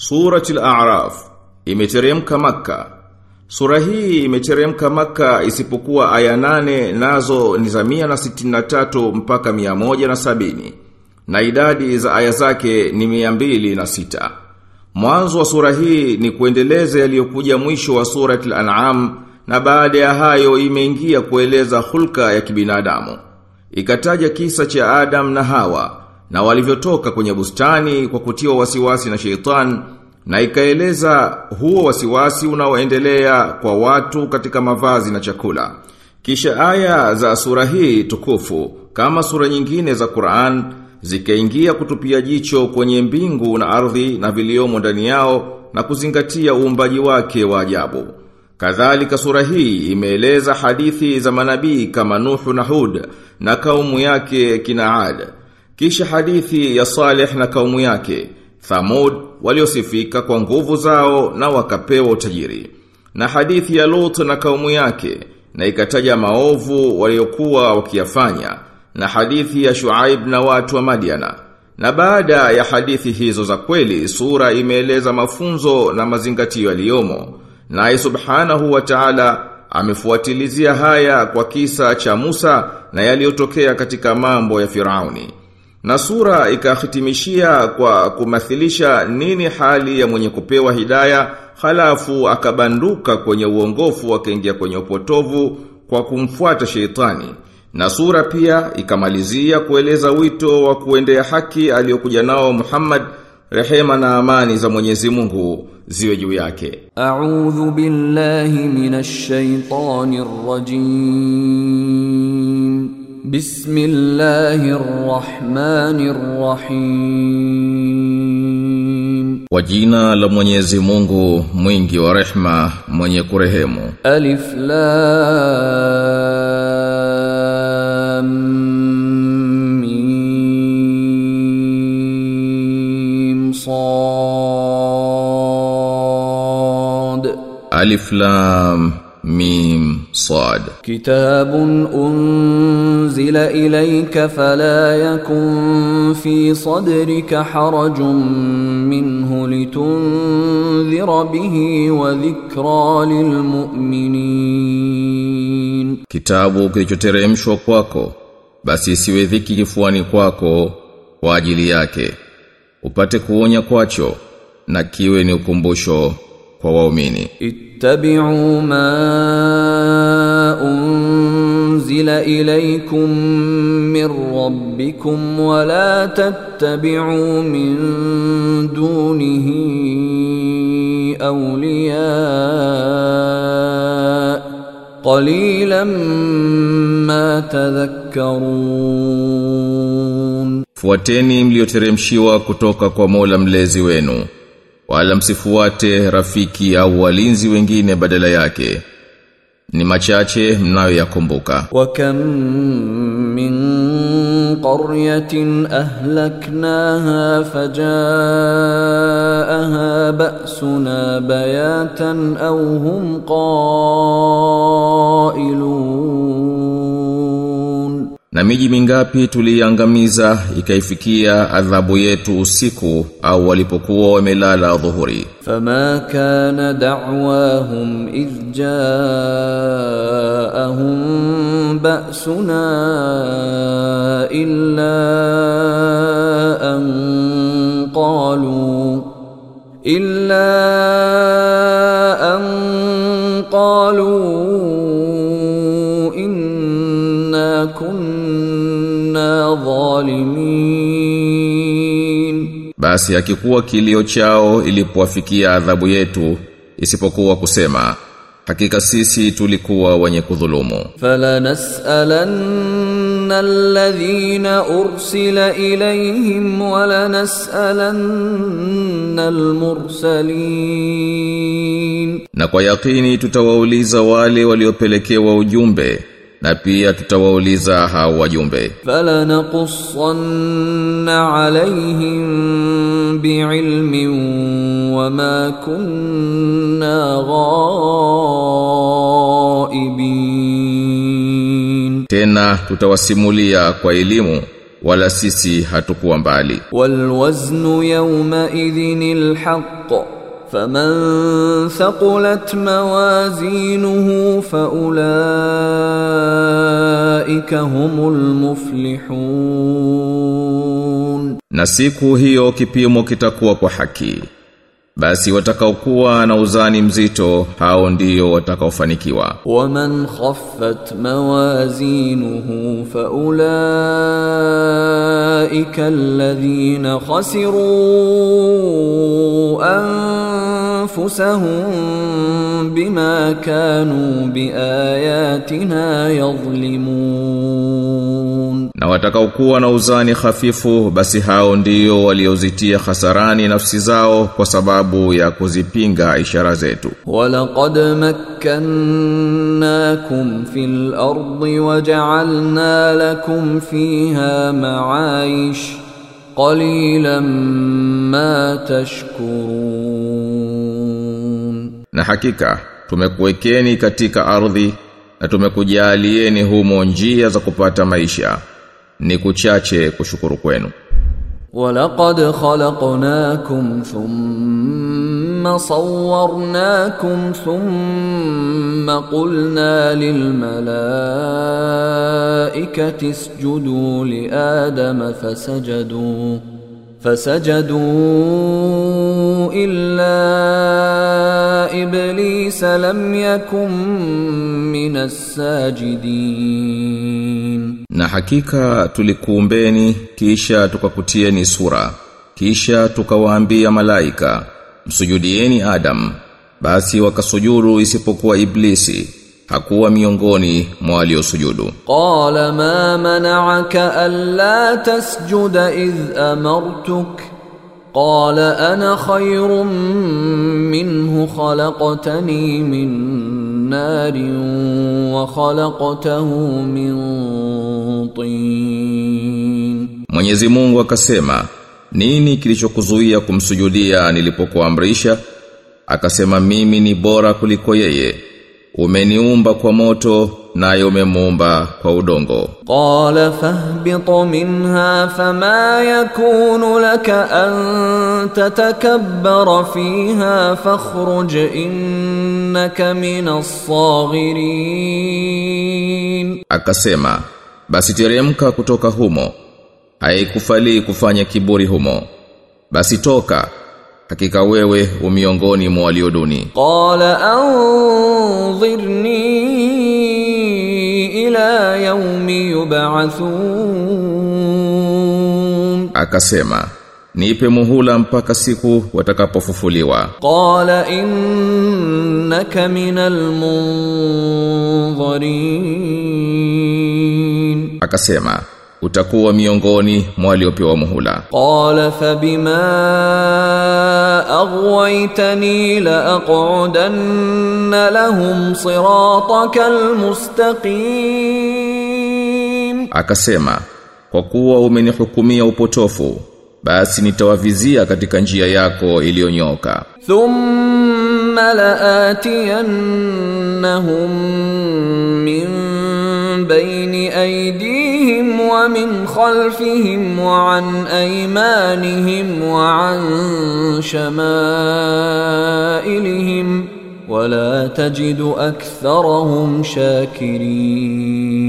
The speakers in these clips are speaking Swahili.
Suratul A'raf imeteremka maka Sura hii imeteremka maka isipokuwa aya nane nazo ni za 163 mpaka 170 na idadi za aya zake ni 206. Mwanzo wa sura hii ni kuendeleza yaliyokuja mwisho wa suratul An'am na baada ya hayo imeingia kueleza hulka ya kibinadamu. Ikataja kisa cha Adam na Hawa na walivyotoka kwenye bustani kwa kutiwa wasiwasi na sheitan na ikaeleza huo wasiwasi unaoendelea kwa watu katika mavazi na chakula. Kisha aya za sura hii tukufu kama sura nyingine za Qur'an zikaingia kutupia jicho kwenye mbingu na ardhi na viliomo ndani yao na kuzingatia uumbaji wake wa ajabu. Kadhalika sura hii imeeleza hadithi za manabii kama Nuhu na Hud na kaumu yake kina Ad. Kisha hadithi ya Saleh na kaumu yake, Thamud waliosifika kwa nguvu zao na wakapewa utajiri. Na hadithi ya Lut na kaumu yake na ikataja maovu waliokuwa wakiyafanya na hadithi ya Shuaib na watu wa Madiana. Na baada ya hadithi hizo za kweli, sura imeeleza mafunzo na mazingatio yaliyomo. Naye subhanahu wa ta'ala amefuatilizia haya kwa kisa cha Musa na yaliyotokea katika mambo ya Firauni. Na sura ikahitimishia kwa kumathilisha nini hali ya mwenye kupewa hidaya halafu akabanduka kwenye uongofu akaingia kwenye upotovu kwa kumfuata sheitani. Na sura pia ikamalizia kueleza wito wa kuendea haki aliyokuja nao Muhammad rehema na amani za Mwenyezi Mungu ziwe juu yake. A'udhu billahi minash shaitani rajim. Bismillahir rahmanir rahim. Kwa jina la Mwenyezi Mungu mwingi wa rehma mwenye kurehemu. Alif lam mim sad Alif Lam Mim Sad. كتاب أنزل إليك فلا يكن في صدرك حرج منه لتنذر به وذكرى للمؤمنين Kitabu kilichoteremshwa kwako basi isiwe dhiki kifuani kwako kwa ajili yake upate kuonya kwacho na kiwe ni ukumbusho kwa waumini. ittabi'u ma unzila ilaykum min rabbikum wa la tattabi'u min dunihi awliya qalilan ma tadhakkarun fuateni mlioteremshiwa kutoka kwa Mola mlezi wenu wala msifuate rafiki au walinzi wengine badala yake. Ni machache mnayoyakumbuka. Wa kam min qaryatin ahlaknaha fajaaha ba'suna bayatan aw hum qailun. Na miji mingapi tuliangamiza ikaifikia adhabu yetu usiku au walipokuwa wamelala dhuhuri. Fama kana da'wahum idh ja'ahum ba'suna illa an qalu illa zalimin. Basi hakikuwa kilio chao ilipowafikia adhabu yetu isipokuwa kusema hakika sisi tulikuwa wenye kudhulumu. Fala nasalanna alladhina ursila ilayhim wala almursalin. Na kwa yakini tutawauliza wale waliopelekewa ujumbe na pia tutawauliza hao wajumbe. Fala naqussanna alaihim biilmin wama kunna ghaibin. Tena tutawasimulia kwa elimu wala sisi hatukuwa mbali. Walwaznu yawma idhinil haqq. فمن ثقلت موازينه فأولئك هم المفلحون na siku hiyo kipimo kitakuwa kwa haki basi watakaokuwa na uzani mzito hao ndio watakaofanikiwa ومن خفت موازينه فأولئك الذين خسروا أنفسهم بما كانوا بآياتنا يظلمون Na watakaokuwa na uzani hafifu basi hao ndio waliozitia hasarani nafsi zao kwa sababu ya kuzipinga ishara zetu. Walaqad makkannakum fil ardi waja'alna lakum fiha ma'aish qalilan ma tashkurun. Na hakika tumekuwekeni katika ardhi na tumekujalieni humo njia za kupata maisha ni kuchache kushukuru kwenu walaqad khalaqnakum thumma sawwarnakum thumma qulna lil malaikati isjudu li adama fasajadu فسجدوا إلا إبليس لم يكن من الساجدين Na hakika tulikuumbeni kisha tukakutieni sura kisha tukawaambia malaika msujudieni Adam. Basi wakasujuru isipokuwa iblisi hakuwa miongoni mwa waliosujudu. Qala ma mana'aka alla tasjuda idh amartuk? Qala ana khayrun minhu khalaqtani min نار وخلقته من طين Mwenyezi Mungu akasema nini kilichokuzuia kumsujudia nilipokuamrisha akasema mimi ni bora kuliko yeye umeniumba kwa moto naye umemuumba kwa udongo. Qala fahbit minha fama yakunu laka an tatakabbara fiha fakhruj innaka minas saghirin. Akasema basi teremka kutoka humo haikufali kufanya kiburi humo basi toka hakika wewe umiongoni mwa walioduni. Qala anzirni يوم يبعثون akasema nipe muhula mpaka siku watakapofufuliwa قال إنك من المنظرين akasema utakuwa miongoni mwa waliopewa muhula قال فبما أغويتني لأقعدن لهم صراطك المستقيم akasema kwa kuwa umenihukumia upotofu basi nitawavizia katika njia yako iliyonyoka. Thumma laatiyannahum min baini aydihim wa min khalfihim wa an aymanihim wa an shamailihim wala tajidu aktharahum shakirin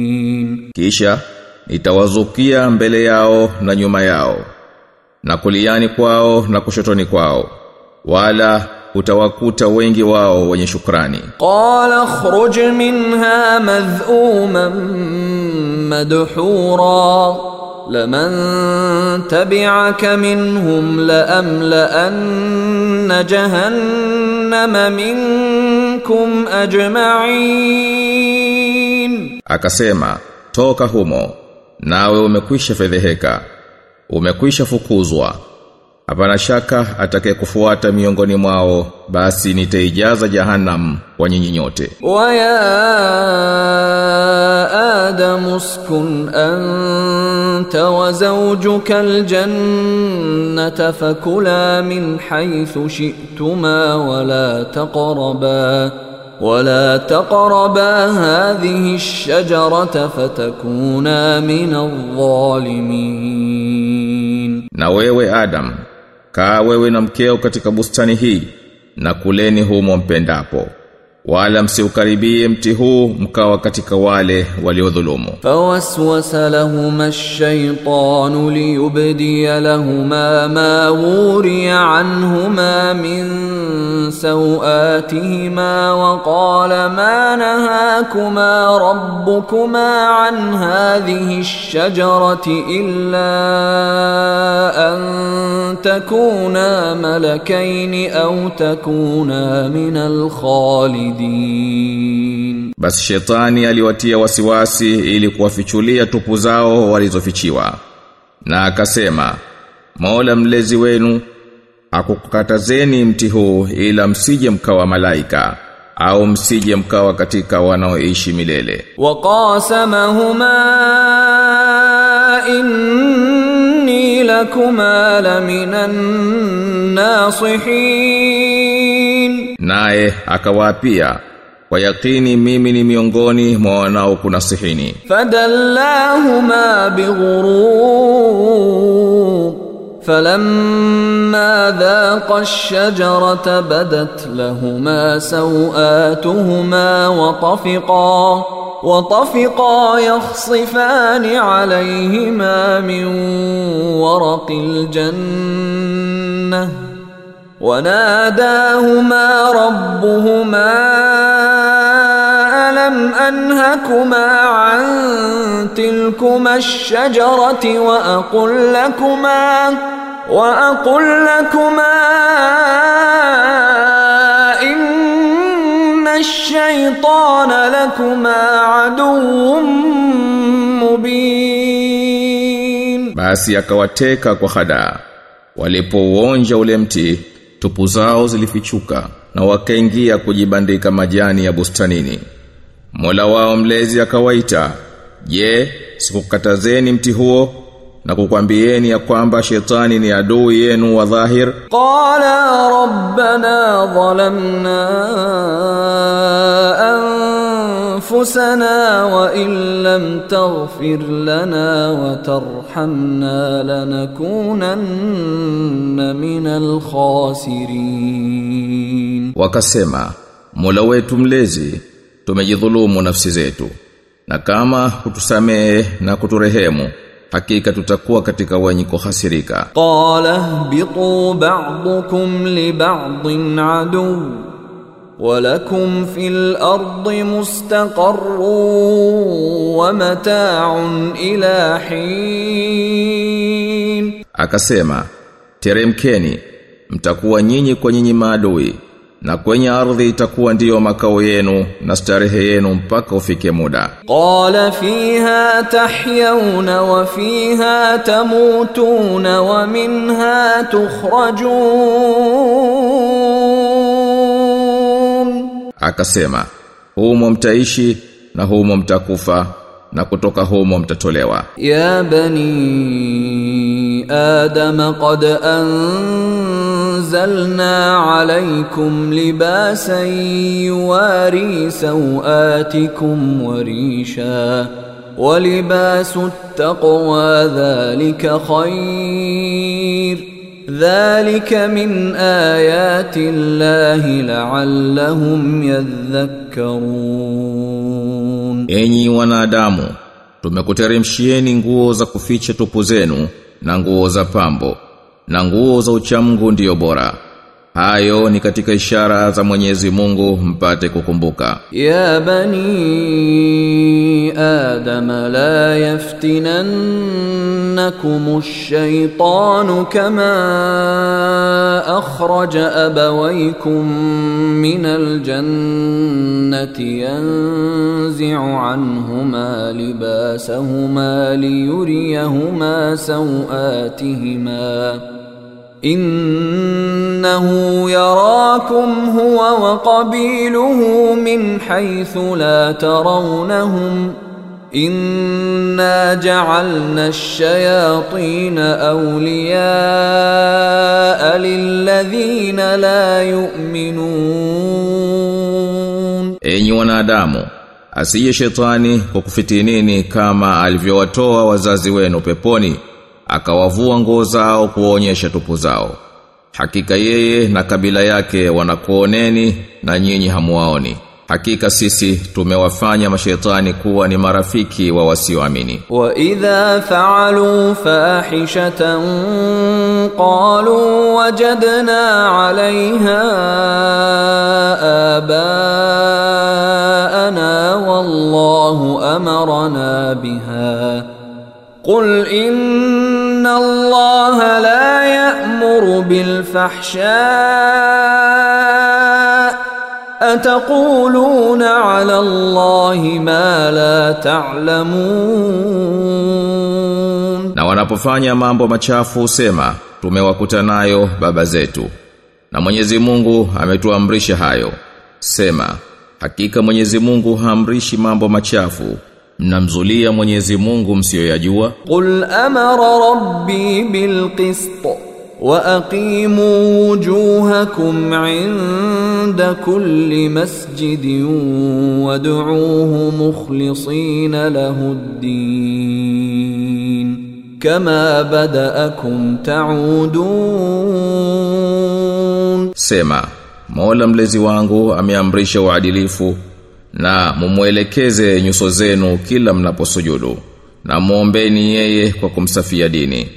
kisha nitawazukia mbele yao na nyuma yao na kuliani kwao na kushotoni kwao wala utawakuta wengi wao wenye shukrani. Qala khruj minha madhuman madhura لمن تبعك منهم لأملأن جهنم منكم أجمعين akasema toka humo nawe umekwisha fedheheka umekwisha fukuzwa hapana shaka atakayekufuata miongoni mwao basi nitaijaza jahannam kwa nyinyi nyote ويا آدم اسكن أنت وزوجك الجنة فكلا من حيث شئتما ولا تقربا ولا تقربا هذه الشجرة فتكونا من الظالمين Na wewe Adam, kaa wewe na mkeo katika bustani hii na kuleni humo mpendapo. Wala msiukaribie mti huu mkawa katika wale waliodhulumu. فوسوس لهما الشيطان ليبدي لهما ما وري عنهما من سوآتهما وقال ما نهاكما ربكما عن هذه الشجرة إلا أن تكونا ملكين أو تكونا من الخالدين Basi shetani aliwatia wasiwasi ili kuwafichulia tupu zao walizofichiwa. Na akasema, Mola mlezi wenu akukatazeni mti huu ila msije mkawa malaika au msije mkawa katika wanaoishi milele. وقاسمهما إني لكما لمن الناصحين Naye akawaapia, kwa yakini mimi ni miongoni mwa wanaokunasihini. فدلاهما بغرور فلما ذاقا الشجرة بدت لهما سوآتهما وطفقا وطفقا يخصفان عليهما من ورق الجنة وناداهما ربهما ألم أنهكما عن تلكما الشجرة وأقل لكما وأقل لكما إن الشيطان لكما عدو مبين Basi akawateka kwa hadaa. Walipouonja ule mti, tupu zao zilifichuka na wakaingia kujibandika majani ya bustanini. Mola wao mlezi akawaita je sikukatazeni mti huo na kukwambieni ya kwamba shetani ni adui yenu wa dhahir? Qala rabbana zalamna an أنفسنا وإن لم تغفر لنا وترحمنا لنكونن من الخاسرين Wakasema, Mola wetu mlezi, tumejidhulumu nafsi zetu. Na kama hutusamehe na kuturehemu, hakika tutakuwa katika wenye kuhasirika. قال اهبطوا بعضكم لبعض عدو ولكم في الأرض مستقر ومتاع إلى حين Akasema, teremkeni, mtakuwa nyinyi kwa nyinyi maadui, na kwenye ardhi itakuwa ndiyo makao yenu na starehe yenu mpaka ufike muda. قال فيها تحيون وفيها تموتون ومنها تخرجون akasema humo mtaishi na humo mtakufa na kutoka humo mtatolewa ya bani adam qad anzalna alaykum libasan yuwari sawatikum warisha at-taqwa dhalika خير Dhalika min ayati llahi la'allahum yadhakkarun, enyi wanadamu, tumekuteremshieni nguo za kuficha tupu zenu na nguo za pambo na nguo za uchamgu ndiyo bora. Hayo ni katika ishara za Mwenyezi Mungu mpate kukumbuka. Ya bani Adam la yaftinannakum ash-shaytanu kama akhraja abawaykum min al-jannati yanzi'u anhuma libasahuma liyuriyahuma sawatihima innahu yarakum huwa wa qabiluhu min haythu la tarawnahum inna ja'alna ash-shayatina awliya'a lilladhina la yu'minun enyi wanadamu asiye shetani kwa kufitinini kama alivyowatoa wazazi wenu peponi? akawavua nguo zao kuonyesha tupu zao. Hakika yeye na kabila yake wanakuoneni na nyinyi hamuwaoni. Hakika sisi tumewafanya mashaitani kuwa ni marafiki wa wasioamini. Wa idha faalu fahishatan qalu wajadna alaiha abaana wallahu amarna biha. Qul inna inna allaha la ya'muru bil fahsha ataquluna ala allahi ma la ta'lamun na wanapofanya mambo machafu usema tumewakuta nayo baba zetu. Na Mwenyezi Mungu ametuamrisha hayo. Sema hakika Mwenyezi Mungu haamrishi mambo machafu mnamzulia Mwenyezi Mungu msiyoyajua. Qul amara rabbi bil qist wa aqimu wujuhakum inda kulli masjidin wad'uuhu mukhlisina lahuddin kama badaakum ta'udun. Sema Mola mlezi wangu ameamrisha uadilifu wa na mumwelekeze nyuso zenu kila mnaposujudu. Na muombeni yeye kwa kumsafia dini.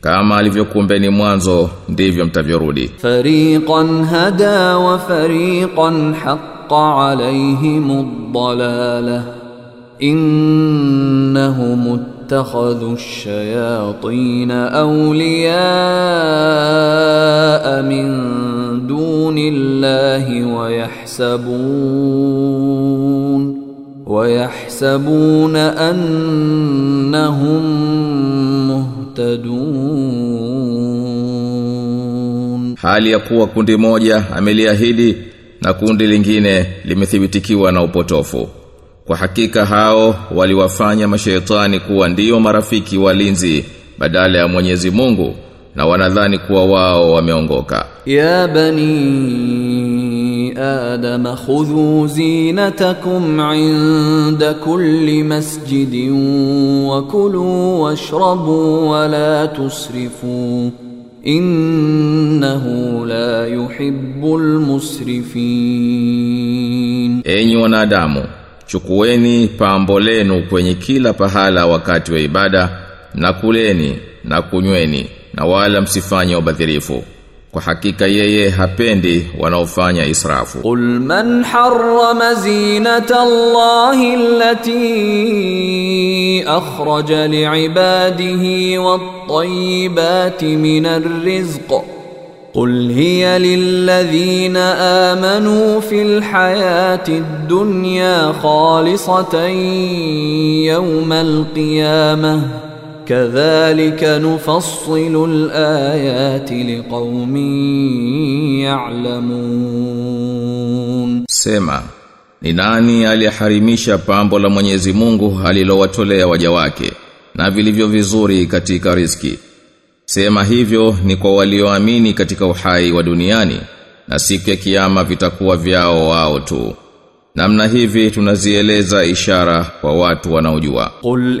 Kama alivyokumbeni mwanzo ndivyo mtavyorudi. Fariqan hada wa fariqan haqqa alaihimud dalalah. Innahum اتخذوا الشياطين اولياء من دون الله ويحسبون ويحسبون انهم مهتدون Hali ya kuwa kundi moja ameliahidi na kundi lingine limethibitikiwa na upotofu. Kwa hakika hao waliwafanya mashaitani kuwa ndiyo marafiki walinzi badala ya Mwenyezi Mungu na wanadhani kuwa wao wameongoka. Ya bani Adam khudhu zinatakum inda kulli masjidin wa kulu washrabu wa la tusrifu innahu la yuhibbul musrifin. Enyi wanadamu chukueni pambo lenu kwenye kila pahala wakati wa ibada na kuleni na kunyweni na wala msifanye ubadhirifu. Kwa hakika yeye hapendi wanaofanya israfu. Qul man harrama zinata allahi allati akhraja liibadihi wat-tayyibati minar rizqi قل هي للذين آمنوا في الحياة الدنيا خالصة يوم القيامة كذلك نفصل الآيات لقوم يعلمون Sema, ni nani aliyeharimisha pambo la Mwenyezi Mungu alilowatolea waja wake na vilivyo vizuri katika riziki? Sema hivyo ni kwa walioamini katika uhai wa duniani na siku ya kiyama vitakuwa vyao wao tu. Namna hivi tunazieleza ishara kwa watu wanaojua. قل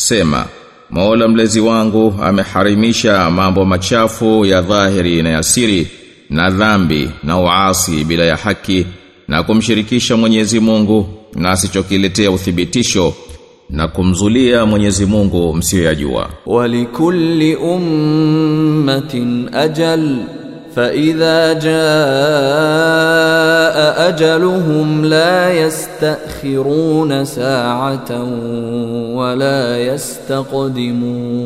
Sema, Mola mlezi wangu ameharimisha mambo machafu ya dhahiri na ya siri na dhambi na uasi bila ya haki na kumshirikisha Mwenyezi Mungu na asichokiletea uthibitisho na kumzulia Mwenyezi Mungu msiyoyajua. Walikulli ummatin ajal فإذا جاء أجلهم لا يستأخرون ساعة ولا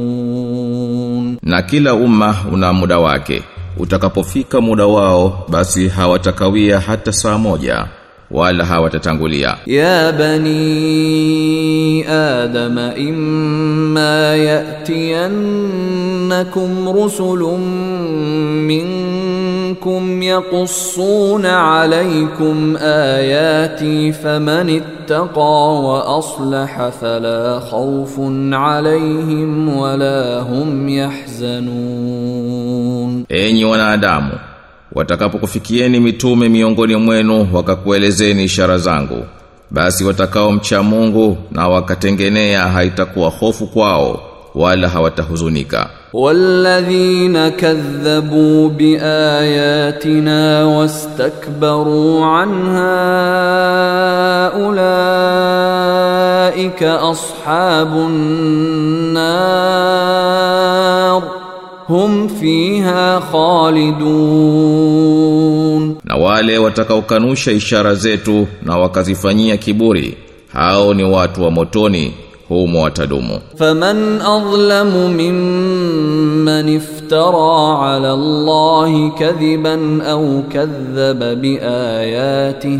يستقدمون Na kila umma una muda wake. utakapofika muda wao basi hawatakawia hata saa moja wala hawatatangulia يا بني آدم إما يأتينكم رسل منكم يقصون عليكم آياتي فمن اتقى وأصلح فلا خوف عليهم ولا هم يحزنون enyi wanadamu watakapokufikieni mitume miongoni mwenu wakakuelezeni ishara zangu basi watakao mcha Mungu na wakatengenea haitakuwa hofu kwao wala hawatahuzunika والذين كذبوا بآياتنا واستكبروا عنها أولئك أصحاب النار هم فيها خالدون na wale watakaokanusha ishara zetu na wakazifanyia kiburi hao ni watu wa motoni humo watadumu فمن أظلم ممن افترى على الله كذبا أو كذب بآياته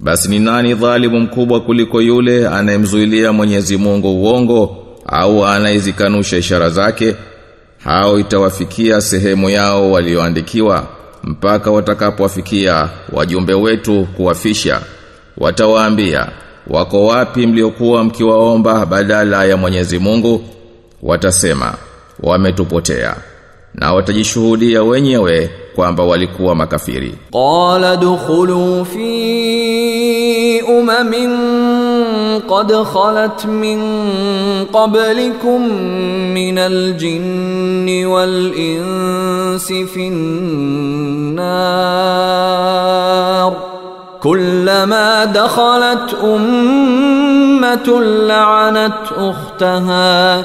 Basi ni nani dhalimu mkubwa kuliko yule anayemzuilia Mwenyezi Mungu uongo au anayezikanusha ishara zake? Hao itawafikia sehemu yao walioandikiwa mpaka watakapowafikia wajumbe wetu kuwafisha. Watawaambia wako wapi mliokuwa mkiwaomba badala ya Mwenyezi Mungu? Watasema wametupotea na watajishuhudia wenyewe kwamba walikuwa makafiri qala dukhulu fi umamin qad khalat min qablikum min aljin wal insi fin nar كلما دخلت أمة لعنت أختها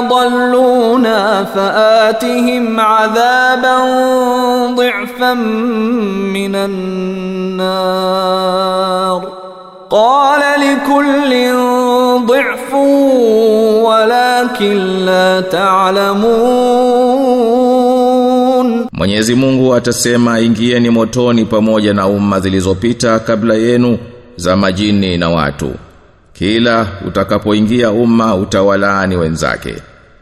أضلونا فآتهم عذابا ضعفا من النار قال لكل ضعف ولكن لا تعلمون Mwenyezi Mungu atasema ingieni motoni pamoja na umma zilizopita kabla yenu za majini na watu. Kila utakapoingia umma utawalaani wenzake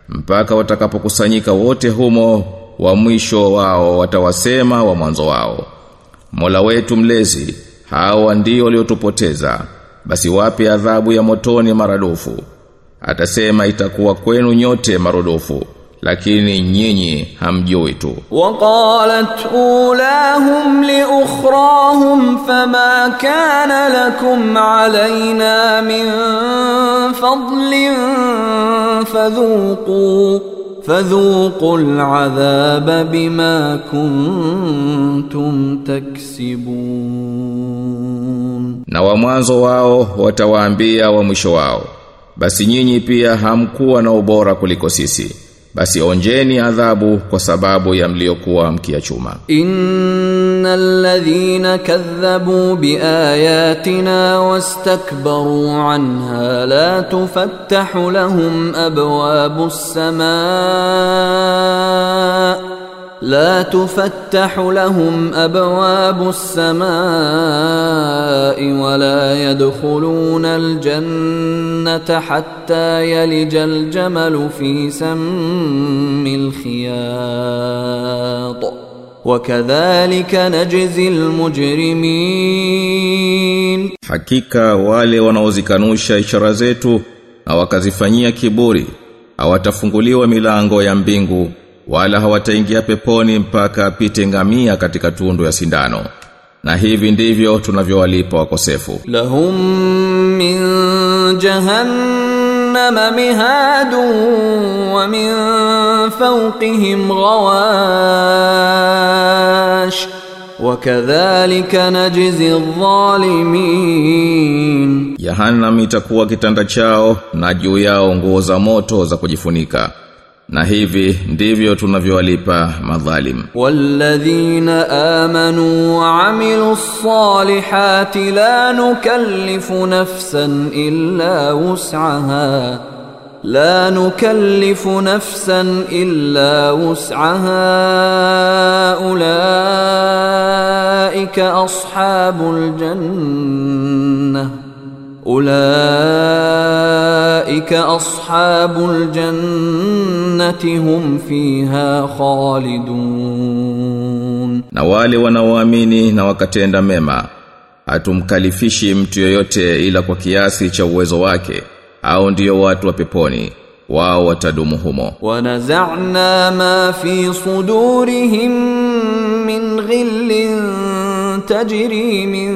mpaka watakapokusanyika wote humo wa mwisho wao watawasema wa mwanzo wao. Mola wetu mlezi hawa ndio waliotupoteza. Basi wape adhabu ya motoni maradufu. Atasema itakuwa kwenu nyote marudufu lakini nyinyi hamjui tu. Waqalat ulahum liukhrahum fama kana lakum alaina min fadlin fadhuqu fadhuqu al'adhaba bima kuntum taksibun. Na wa mwanzo wao watawaambia wa mwisho wao basi nyinyi pia hamkuwa na ubora kuliko sisi basi onjeni adhabu kwa sababu ya mliokuwa mkiachuma. Innal ladhina kadhabu biayatina wastakbaru anha la tufattahu lahum abwabus samaa. لا تفتح لهم ابواب السماء ولا يدخلون الجنه حتى يلج الجمل في سم الخياط وكذلك نجزي المجرمين Hakika wale wanaozikanusha ishara zetu na wakazifanyia kiburi hawatafunguliwa milango ya mbingu wala hawataingia peponi mpaka apite ngamia katika tundu ya sindano. Na hivi ndivyo tunavyowalipa wakosefu. Lahum min jahannama mihadu wa min fawqihim ghawash. Wakadhalika najzi adh-dhalimin. Jahannam itakuwa kitanda chao na juu yao nguo za moto za kujifunika. na hivi ndivyo tunavyowalipa madhalim walladhina amanu wa amilus salihati la nukallifu nafsan illa wus'aha لا نكلف نفسا الا وسعها اولئك اصحاب الجنه Ulaika ashabul jannati hum fiha khalidun, na wale wanaoamini na wakatenda mema hatumkalifishi mtu yoyote ila kwa kiasi cha uwezo wake au ndiyo watu wa peponi wao watadumu humo. Wanazana ma fi sudurihim min ghillin tajri min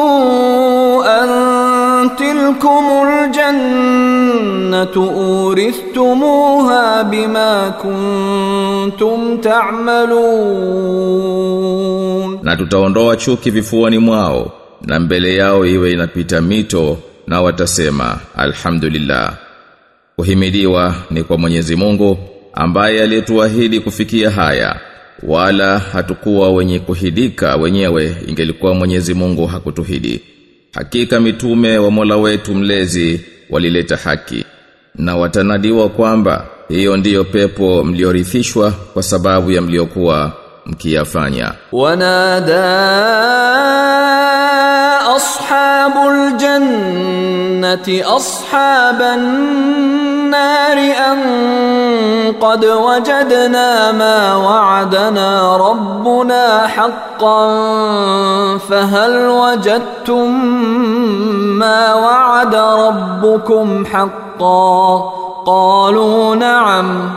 wanuduu an tilkumul jannatu uristumuha bima kuntum ta'malun, na tutaondoa chuki vifuani mwao na mbele yao iwe inapita mito na watasema alhamdulillah. Kuhimidiwa ni kwa Mwenyezi Mungu ambaye aliyetuahidi kufikia haya wala hatukuwa wenye kuhidika wenyewe ingelikuwa Mwenyezi Mungu hakutuhidi. Hakika mitume wa Mola wetu mlezi walileta haki na watanadiwa kwamba hiyo ndiyo pepo mliorithishwa kwa sababu ya mliokuwa mkiyafanya. Wanada ashabul jannati ashaban النار أن قد وجدنا ما وعدنا ربنا حقا فهل وجدتم ما وعد ربكم حقا قالوا نعم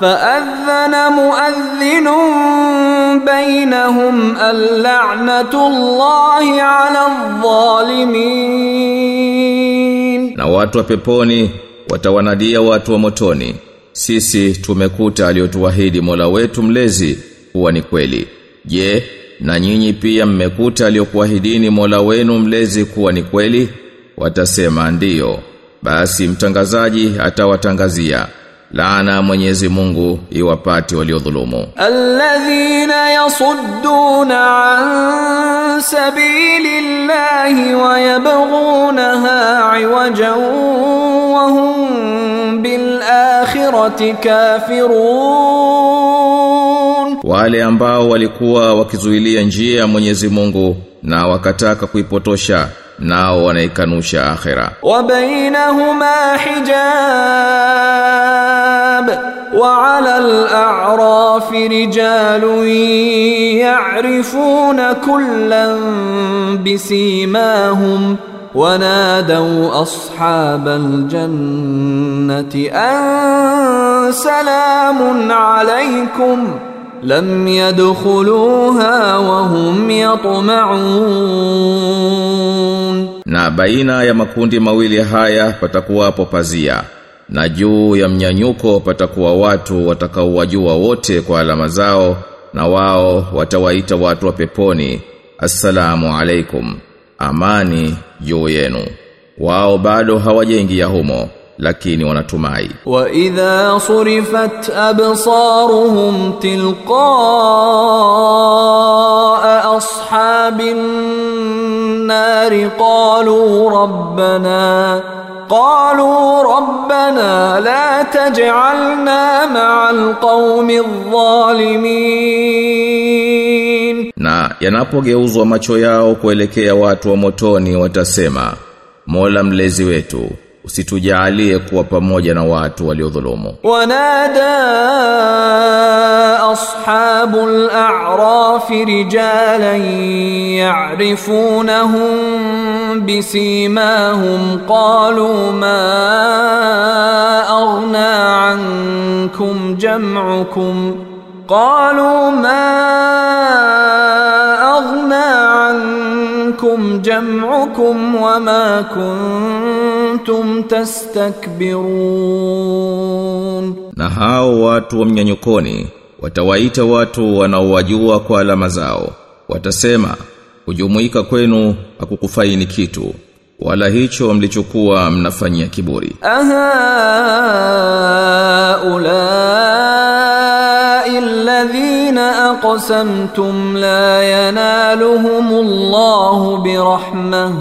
فأذن مؤذن بينهم اللعنة الله على الظالمين. Na watu wa peponi watawanadia watu wa motoni. Sisi tumekuta aliyotuahidi Mola wetu mlezi kuwa ni kweli. Je na nyinyi pia mmekuta aliyokuahidini Mola wenu mlezi kuwa ni kweli? Watasema ndiyo. Basi mtangazaji atawatangazia laana Mwenyezi Mungu iwapati waliodhulumu. Alladhina yasudduna an sabilillahi wa yabghunaha iwajan wa hum kafirun, wale ambao walikuwa wakizuilia njia ya Mwenyezi Mungu na wakataka kuipotosha nao wanaikanusha akhira wa bainahuma hijab wa ala al-a'raf rijalun ya'rifuna kullan bisimahum ونادوا أصحاب الجنة أن سلام عليكم لم يدخلوها وهم يطمعون na baina ya makundi mawili haya patakuwapo pazia na juu ya mnyanyuko patakuwa watu watakaowajua wote kwa alama zao na wao watawaita watu wa peponi assalamu alaikum amani juu yenu wao bado hawajaingia humo lakini wanatumai وإذا صرفت أبصارهم تلقاء أصحاب النار قالوا ربنا قالوا ربنا لا تجعلنا مع القوم الظالمين na yanapogeuzwa macho yao kuelekea watu wa motoni watasema Mola mlezi wetu usitujalie kuwa pamoja na watu waliodhulumu. Wanada ashabul a'raf rijalan ya'rifunahum bisimahum qalu ma aghna ankum jam'ukum قالوا ما أغنى عنكم جمعكم وما كنتم تستكبرون na hao watu wa mnyanyukoni watawaita watu wanaowajua kwa alama zao watasema kujumuika kwenu hakukufaini kitu wala hicho mlichokuwa mnafanyia kiburi أهؤلاء الذين alladhina لا la الله birahmah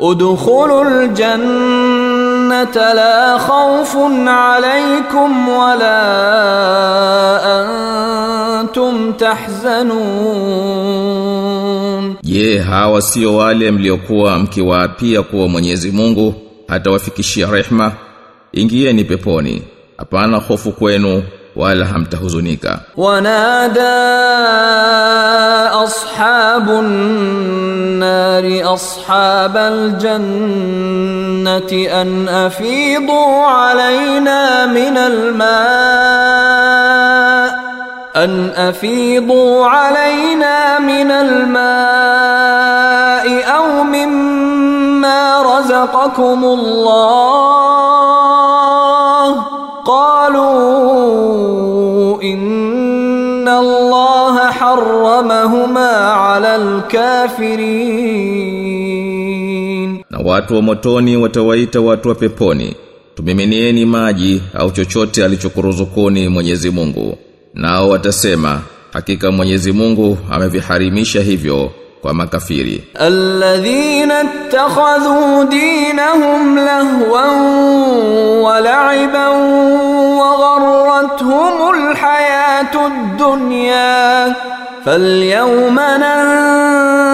ادخلوا jannata la خوف عليكم ولا antum تحزنون. Je hawa sio wale mliokuwa mkiwaapia kuwa Mwenyezi Mungu atawafikishia rehma? Ingieni peponi hapana hofu kwenu. wala hamtahuzunika. ونادى أصحاب النار أصحاب الجنة أن أفيضوا علينا من الماء أن أفيضوا علينا من الماء أو مما رزقكم الله قالوا إن الله حرمهما على الكافرين Na watu wa motoni watawaita watu wa peponi. Tumiminieni maji au chochote alichokuruzukuni Mwenyezi Mungu. Nao watasema hakika Mwenyezi Mungu ameviharimisha hivyo kwa makafiri. الذين اتخذوا دينهم لهوا ولعبا وغرتهم الحياة الدنيا فاليوم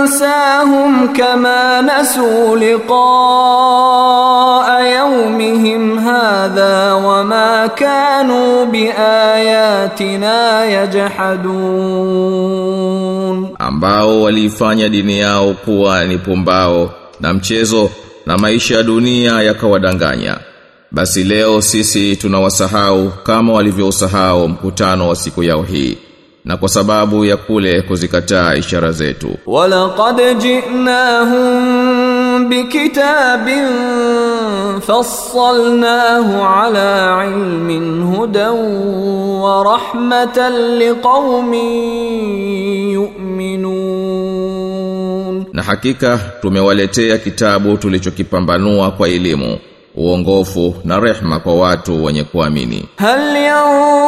ننساهم كما نسوا لقاء يومهم هذا وما كانوا بآياتنا يجحدون ambao waliifanya dini yao kuwa ni pumbao na mchezo na maisha ya dunia yakawadanganya basi leo sisi tunawasahau kama walivyousahau mkutano wa siku yao hii na kwa sababu ya kule kuzikataa ishara zetu. Walaqad jinahum bikitabin fassalnahu ala ilmin hudan wa rahmatan liqaumin yu'minun. Na hakika tumewaletea kitabu tulichokipambanua kwa elimu uongofu na rehma kwa watu wenye kuamini. Hal yaw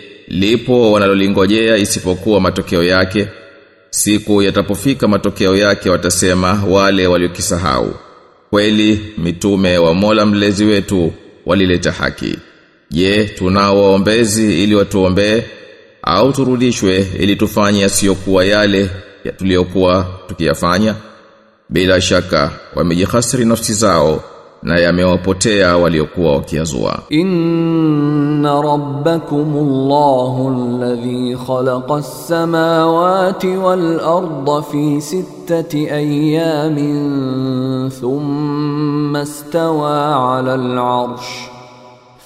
lipo wanalolingojea isipokuwa matokeo yake? Siku yatapofika matokeo yake watasema wale waliokisahau. Kweli mitume wa Mola mlezi wetu walileta haki. Je, tunao waombezi ili watuombee au turudishwe ili tufanye yasiyokuwa yale ya tuliyokuwa tukiyafanya? Bila shaka wamejihasiri nafsi zao na yamewapotea waliokuwa wakiazua. إن ربكم الله الذي خلق السماوات والأرض في ستة أيام ثم استوى على العرش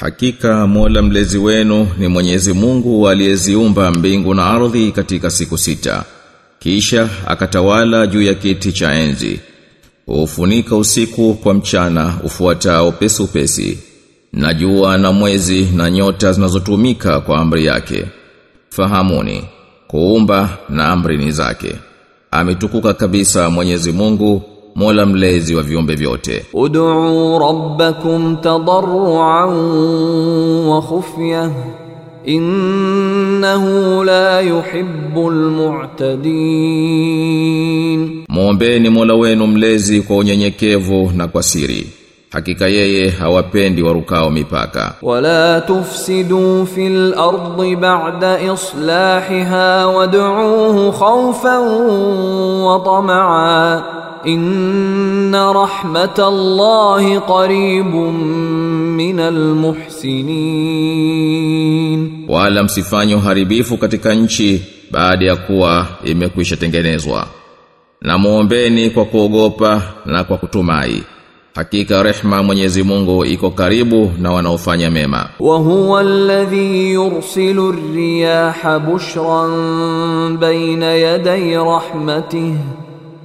Hakika Mola mlezi wenu ni Mwenyezi Mungu aliyeziumba mbingu na ardhi katika siku sita. Kisha akatawala juu ya kiti cha enzi. Ufunika usiku kwa mchana ufuatao pesi upesi. Na jua na mwezi na nyota zinazotumika kwa amri yake. Fahamuni, kuumba na amri ni zake. Ametukuka kabisa Mwenyezi Mungu, Mola mlezi wa viumbe vyote. Ud'u rabbakum tadarruan wa khufya innahu la yuhibbu lmutadin mwombeni Mola wenu mlezi kwa unyenyekevu na kwa siri. Hakika yeye hawapendi warukao mipaka. Wala tufsidu fil ardi ba'da islahiha wad'uhu khawfan wa tama'a inna rahmatallahi qaribun minal muhsinin wala msifanye uharibifu katika nchi baada ya kuwa imekwisha tengenezwa. Na muombeni kwa kuogopa na kwa kutumai. Hakika rehma Mwenyezi Mungu iko karibu na wanaofanya mema. Wa huwa alladhi yursilu ar-riyaha bushran bayna yaday rahmatihi.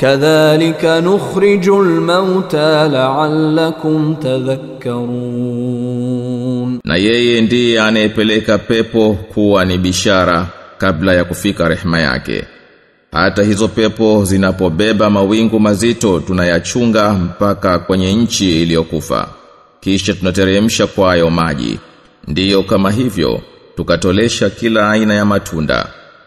kadhalika nukhrijul mauta la'allakum tadhakkarun, na yeye ndiye anayepeleka pepo kuwa ni bishara kabla ya kufika rehema yake. Hata hizo pepo zinapobeba mawingu mazito tunayachunga mpaka kwenye nchi iliyokufa. Kisha tunateremsha kwayo maji. Ndiyo kama hivyo tukatolesha kila aina ya matunda.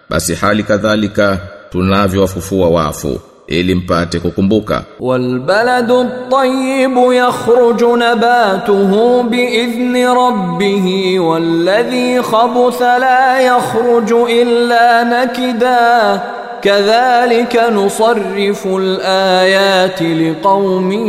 Basi hali kadhalika tunavyowafufua wafu ili mpate kukumbuka. Walbaladu at-tayyibu yakhruju nabatuhu biidhni rabbih walladhi khabutha la yakhruju illa nakida kadhalika nusarrifu al-ayati liqaumin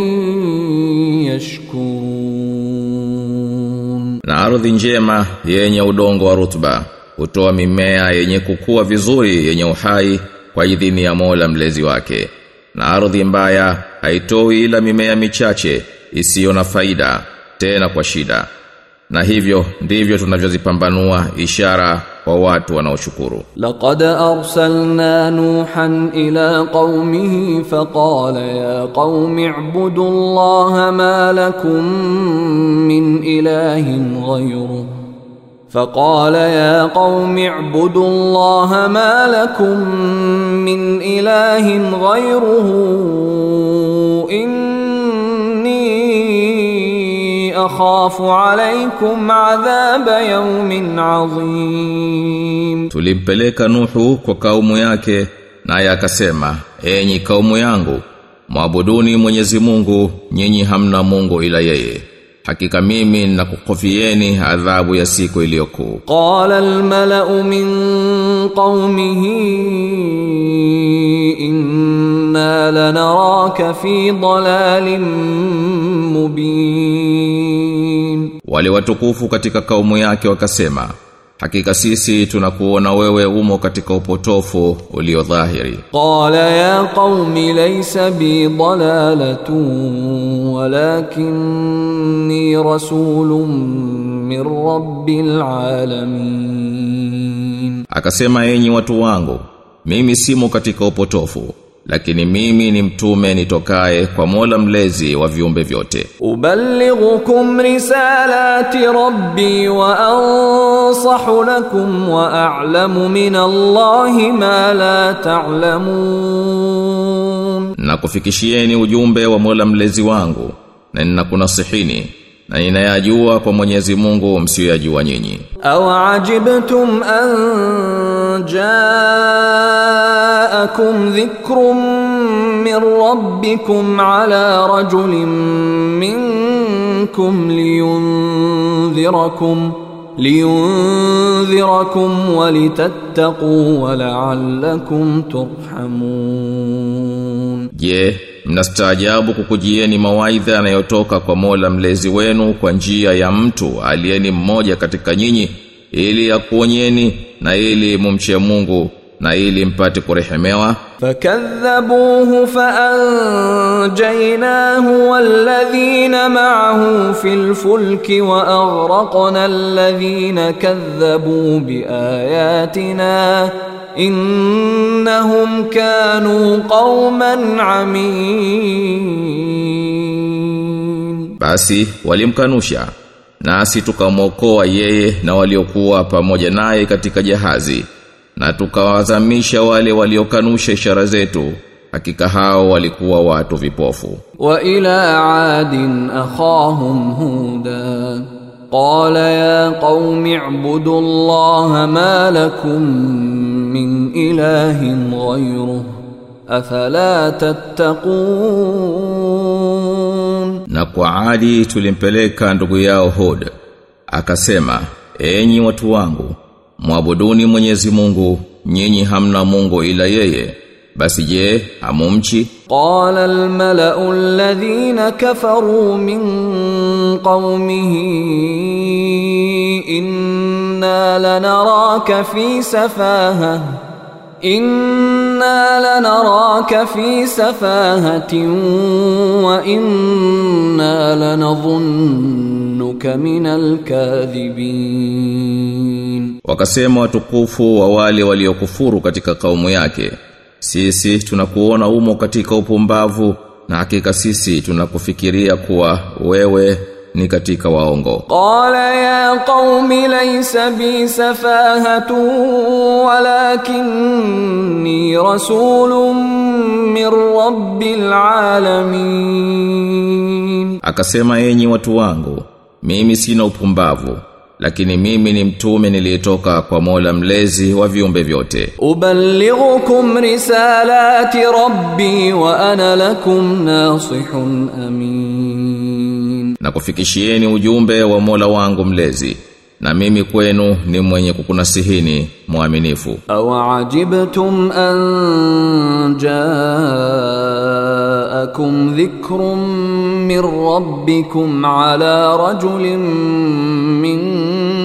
yashkurun. Na ardhi njema yenye udongo wa rutba hutoa mimea yenye kukua vizuri yenye uhai kwa idhini ya Mola mlezi wake na ardhi mbaya haitoi ila mimea michache isiyo na faida tena kwa shida. Na hivyo ndivyo tunavyozipambanua ishara kwa watu wanaoshukuru. Laqad arsalna nuhan ila qaumihi faqala ya qaumi ibudu allaha ma lakum min ilahin ghayruhu فقال يا قوم اعبدوا الله ما لكم من إله غيره إني أخاف عليكم عذاب يوم عظيم Tulimpeleka Nuhu kwa kaumu yake naye akasema, "Enyi kaumu yangu, mwabuduni Mwenyezi Mungu, nyinyi hamna Mungu ila yeye. hakika mimi nakukofieni adhabu ya siku iliyokuu. Qala almalau min qaumihi inna lanaraka fi dalalin mubin. Wale watukufu katika kaumu yake wakasema hakika sisi tunakuona wewe umo katika upotofu ulio dhahiri. Qala ya qaumi laysa bi dalalatu walakinni rasulun min rabbil alamin. Akasema enyi watu wangu mimi simo katika upotofu lakini mimi ni mtume nitokaye kwa Mola mlezi wa viumbe vyote. Uballighukum risalati rabbi wa ansahu lakum wa a'lamu min Allahi ma la ta'lamun, na kufikishieni ujumbe wa Mola mlezi wangu na ninakunasihini na ninayajua kwa Mwenyezi Mungu msiyoyajua nyinyi أو عجبتم أن جاءكم ذكر من ربكم على رجل منكم لينذركم لينذركم ولتتقوا ولعلكم ترحمون Je, mnastaajabu kukujieni mawaidha yanayotoka kwa Mola mlezi wenu kwa njia ya mtu aliyeni mmoja katika nyinyi ili akuonyeni na ili mumche Mungu na ili mpate kurehemewa. Fakadhabuhu faanjaynahu walladhina ma'ahu fil fulki wa aghraqna alladhina kadhabu biayatina innahum kanu qauman amin, basi walimkanusha nasi tukamwokoa yeye na waliokuwa pamoja naye katika jahazi na tukawazamisha wale waliokanusha ishara zetu hakika hao walikuwa watu vipofu. Wa ila adin akhahum huda qala ya qaumi ibudu allaha ma lakum min ilahin ghayruh afala tattaqun. Na kwa ali tulimpeleka ndugu yao hud akasema enyi watu wangu mwabuduni Mwenyezi Mungu nyinyi hamna Mungu ila yeye basi je hamumchi qala almalau alladhina kafaru min qaumihi inna lanaraka fi safaha inna lanaraka fi safahatin wa inna lanadhunnuka minal kadhibin. Wakasema watukufu wa wale waliokufuru katika kaumu yake sisi tunakuona umo katika upumbavu na hakika sisi tunakufikiria kuwa wewe ni katika waongo. Qala ya qaumi laysa bi safahatu walakinni rasulun min rabbil alamin. Akasema enyi watu wangu mimi sina upumbavu lakini mimi ni mtume niliyetoka kwa Mola mlezi wa viumbe vyote. Ubalighukum risalati rabbi wa ana lakum nasihun amin, na kufikishieni ujumbe wa Mola wangu mlezi na mimi kwenu ni mwenye kukunasihini mwaminifu. Awajibtum an jaakum dhikrun min rabbikum ala rajulin min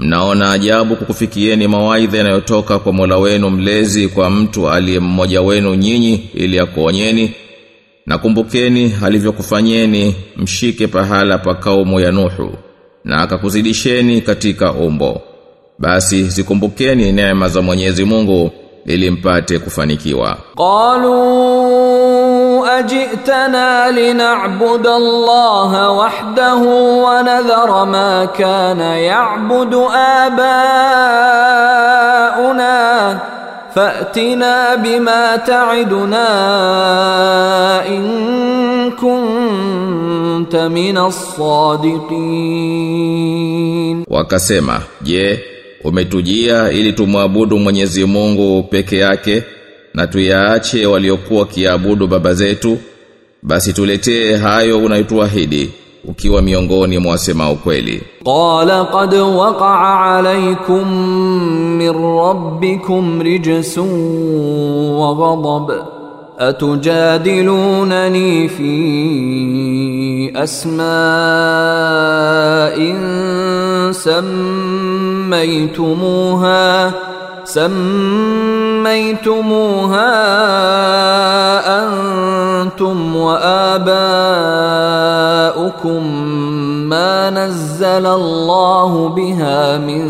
Mnaona ajabu kukufikieni mawaidha yanayotoka kwa Mola wenu mlezi kwa mtu aliye mmoja wenu nyinyi ili akuonyeni na kumbukeni alivyokufanyeni mshike pahala pa kaumu ya Nuhu na akakuzidisheni katika umbo. Basi zikumbukeni neema za Mwenyezi Mungu ili mpate kufanikiwa. Qalu أجئتنا لنعبد الله وحده ونذر ما كان يعبد آباؤنا فأتنا بما تعدنا إن كنت من الصادقين wakasema je umetujia ili tumwabudu Mwenyezi Mungu peke yake na tuyaache waliokuwa kiabudu baba zetu basi tuletee hayo unayotuahidi ukiwa miongoni mwa wasema ukweli. Qala qad waqa'a alaykum min rabbikum rijsun wa ghadab atujadilunani fi asma'in sammaytumuha سميتموها أنتم وآباؤكم ما نزل الله بها من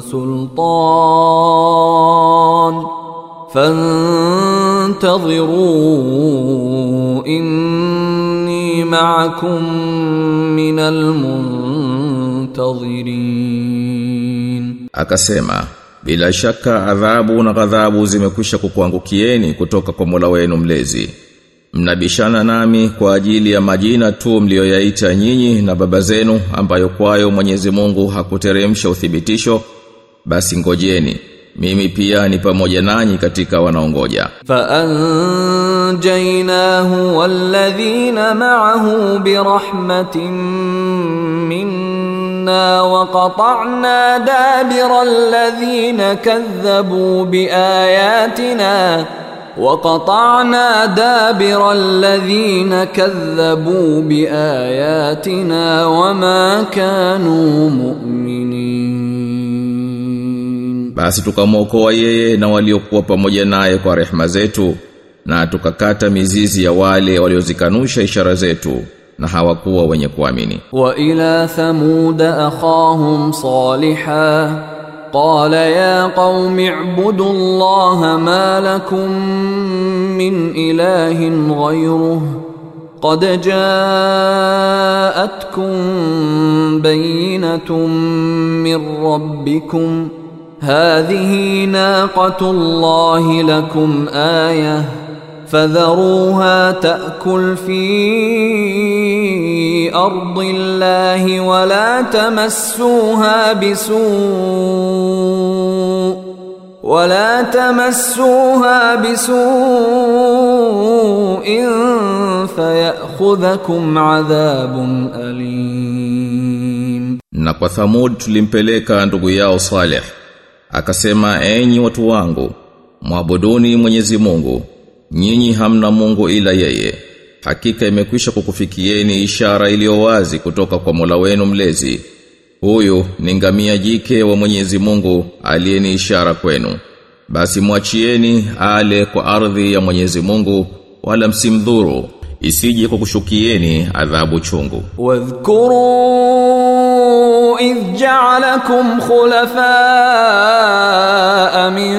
سلطان فانتظروا إني معكم من المنتظرين akasema Bila shaka adhabu na ghadhabu zimekwisha kukuangukieni kutoka kwa Mola wenu mlezi. Mnabishana nami kwa ajili ya majina tu mlioyaita nyinyi na baba zenu ambayo kwayo Mwenyezi Mungu hakuteremsha uthibitisho basi ngojeni mimi pia ni pamoja nanyi katika wanaongoja fa anjaynahu walladhina ma'ahu birahmatin minna inna وَقَطَعْنَا دَابِرَ الَّذِينَ كَذَّبُوا بِآيَاتِنَا biayatina دَابِرَ الَّذِينَ كَذَّبُوا بِآيَاتِنَا وَمَا كَانُوا مُؤْمِنِينَ. Mu'minin, basi tukamwokoa yeye na waliokuwa pamoja naye kwa rehma zetu na tukakata mizizi ya wale waliozikanusha ishara zetu. Na hawakuwa wenye kuamini. وإلى ثمود أخاهم صالحا قال يا قوم اعبدوا الله ما لكم من إله غيره قد جاءتكم بينة من ربكم هذه ناقة الله لكم آية فذروها تأكل في أرض الله ولا تمسوها بسوء ولا تمسوها بسوء فيأخذكم عذاب أليم na kwa Thamud tulimpeleka ndugu yao Saleh akasema enyi watu wangu mwabuduni Mwenyezi Mungu nyinyi hamna Mungu ila yeye. Hakika imekwisha kukufikieni ishara iliyo wazi kutoka kwa Mola wenu mlezi. Huyu ni ngamia jike wa Mwenyezi Mungu aliyeni ishara kwenu. Basi mwachieni ale kwa ardhi ya Mwenyezi Mungu wala msimdhuru. Isije kukushukieni adhabu chungu. Wadhkuru idh ja'alakum khulafaa min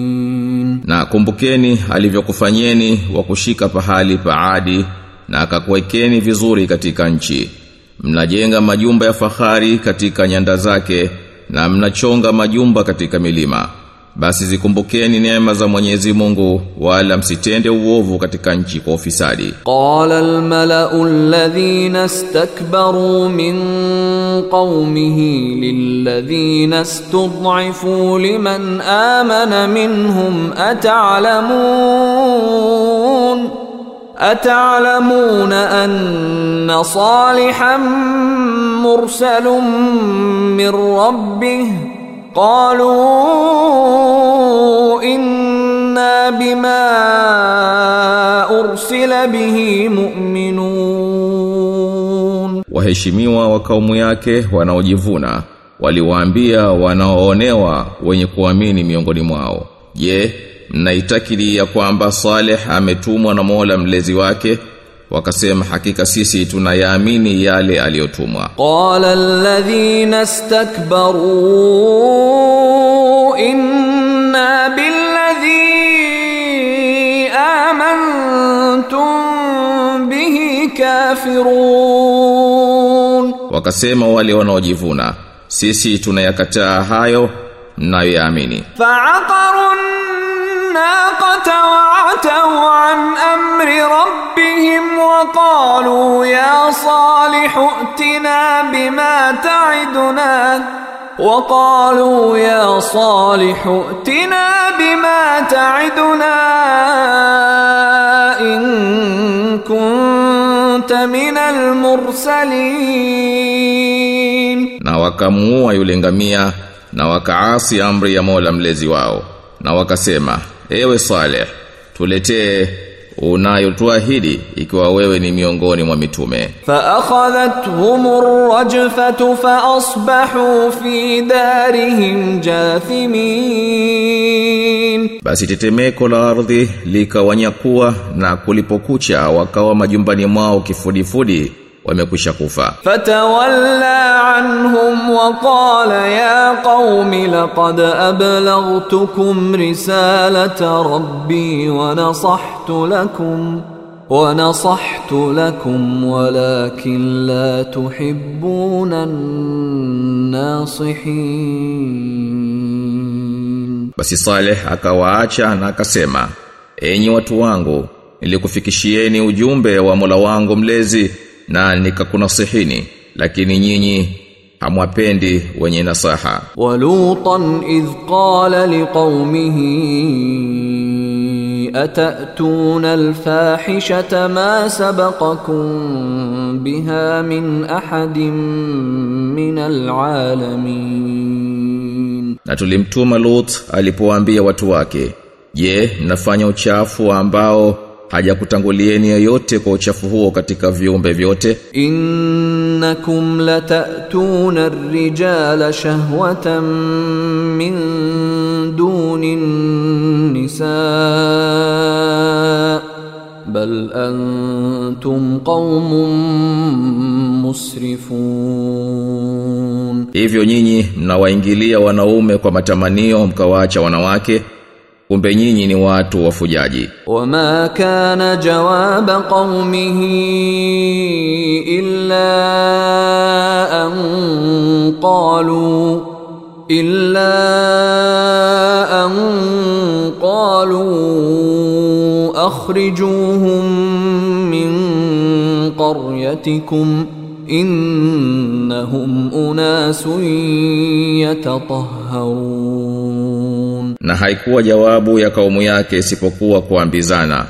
Na kumbukeni alivyokufanyeni wa kushika pahali paadi na akakuwekeni vizuri katika nchi. Mnajenga majumba ya fahari katika nyanda zake na mnachonga majumba katika milima basi zikumbukeni neema za Mwenyezi Mungu wala msitende uovu katika nchi kwa ufisadi قال الملأ الذين استكبروا من قومه للذين استضعفوا لمن آمن منهم أتعلمون أتعلمون أن صالحا مرسل من ربه قالوا inna بما ursila به مؤمنون. Waheshimiwa wa kaumu yake wanaojivuna waliwaambia wanaoonewa wenye kuamini miongoni mwao. Je mnaitakili ya kwamba Saleh ametumwa na Mola mlezi wake? wakasema hakika sisi tunayaamini yale aliyotumwa. Qala alladhina istakbaru inna billadhi amantum bihi kafirun. Wakasema wale wanaojivuna sisi tunayakataa hayo mnayoyaamini. Faqarun الناقة وعتوا عن أمر ربهم وقالوا يا صالح ائتنا بما تعدنا وقالوا يا صالح ائتنا بما تعدنا إن كنت من المرسلين Na wakamuua yule ngamia na wakaasi amri ya Mola mlezi wao. Na wakasema, ewe Saleh tuletee unayotuahidi ikiwa wewe ni miongoni mwa mitume. Fa akhadhathumur rajfatu fa asbahu fi darihim jathimin. Basi tetemeko la ardhi likawanyakua na kulipokucha wakawa majumbani mwao kifudifudi wamekwisha kufa. Fatawalla anhum wa qala ya qaumi laqad ablaghtukum risalata rabbi wa nasahtu lakum wa nasahtu lakum walakin la tuhibbuna nasihin basi saleh akawaacha na akasema enyi watu wangu nilikufikishieni ujumbe wa Mola wangu mlezi na nikakunasihini lakini nyinyi hamwapendi wenye nasaha. Walutan idh qala liqaumihi atatuna alfahishata ma sabaqakum biha min ahadin min alalamin. Na tulimtuma lut alipowaambia watu wake je mnafanya uchafu ambao hajakutangulieni yoyote kwa uchafu huo katika viumbe vyote. Innakum latatuna ar-rijala shahwatan min duni nisa bal antum qaumun musrifun. Hivyo nyinyi mnawaingilia wanaume kwa matamanio mkawaacha wanawake. kumbe nyinyi ni watu wafujaji. وما كان جواب قومه إلا أن قالوا إلا أن قالوا أخرجوهم من قريتكم إنهم أناس يتطهرون na haikuwa jawabu ya kaumu yake isipokuwa kuambizana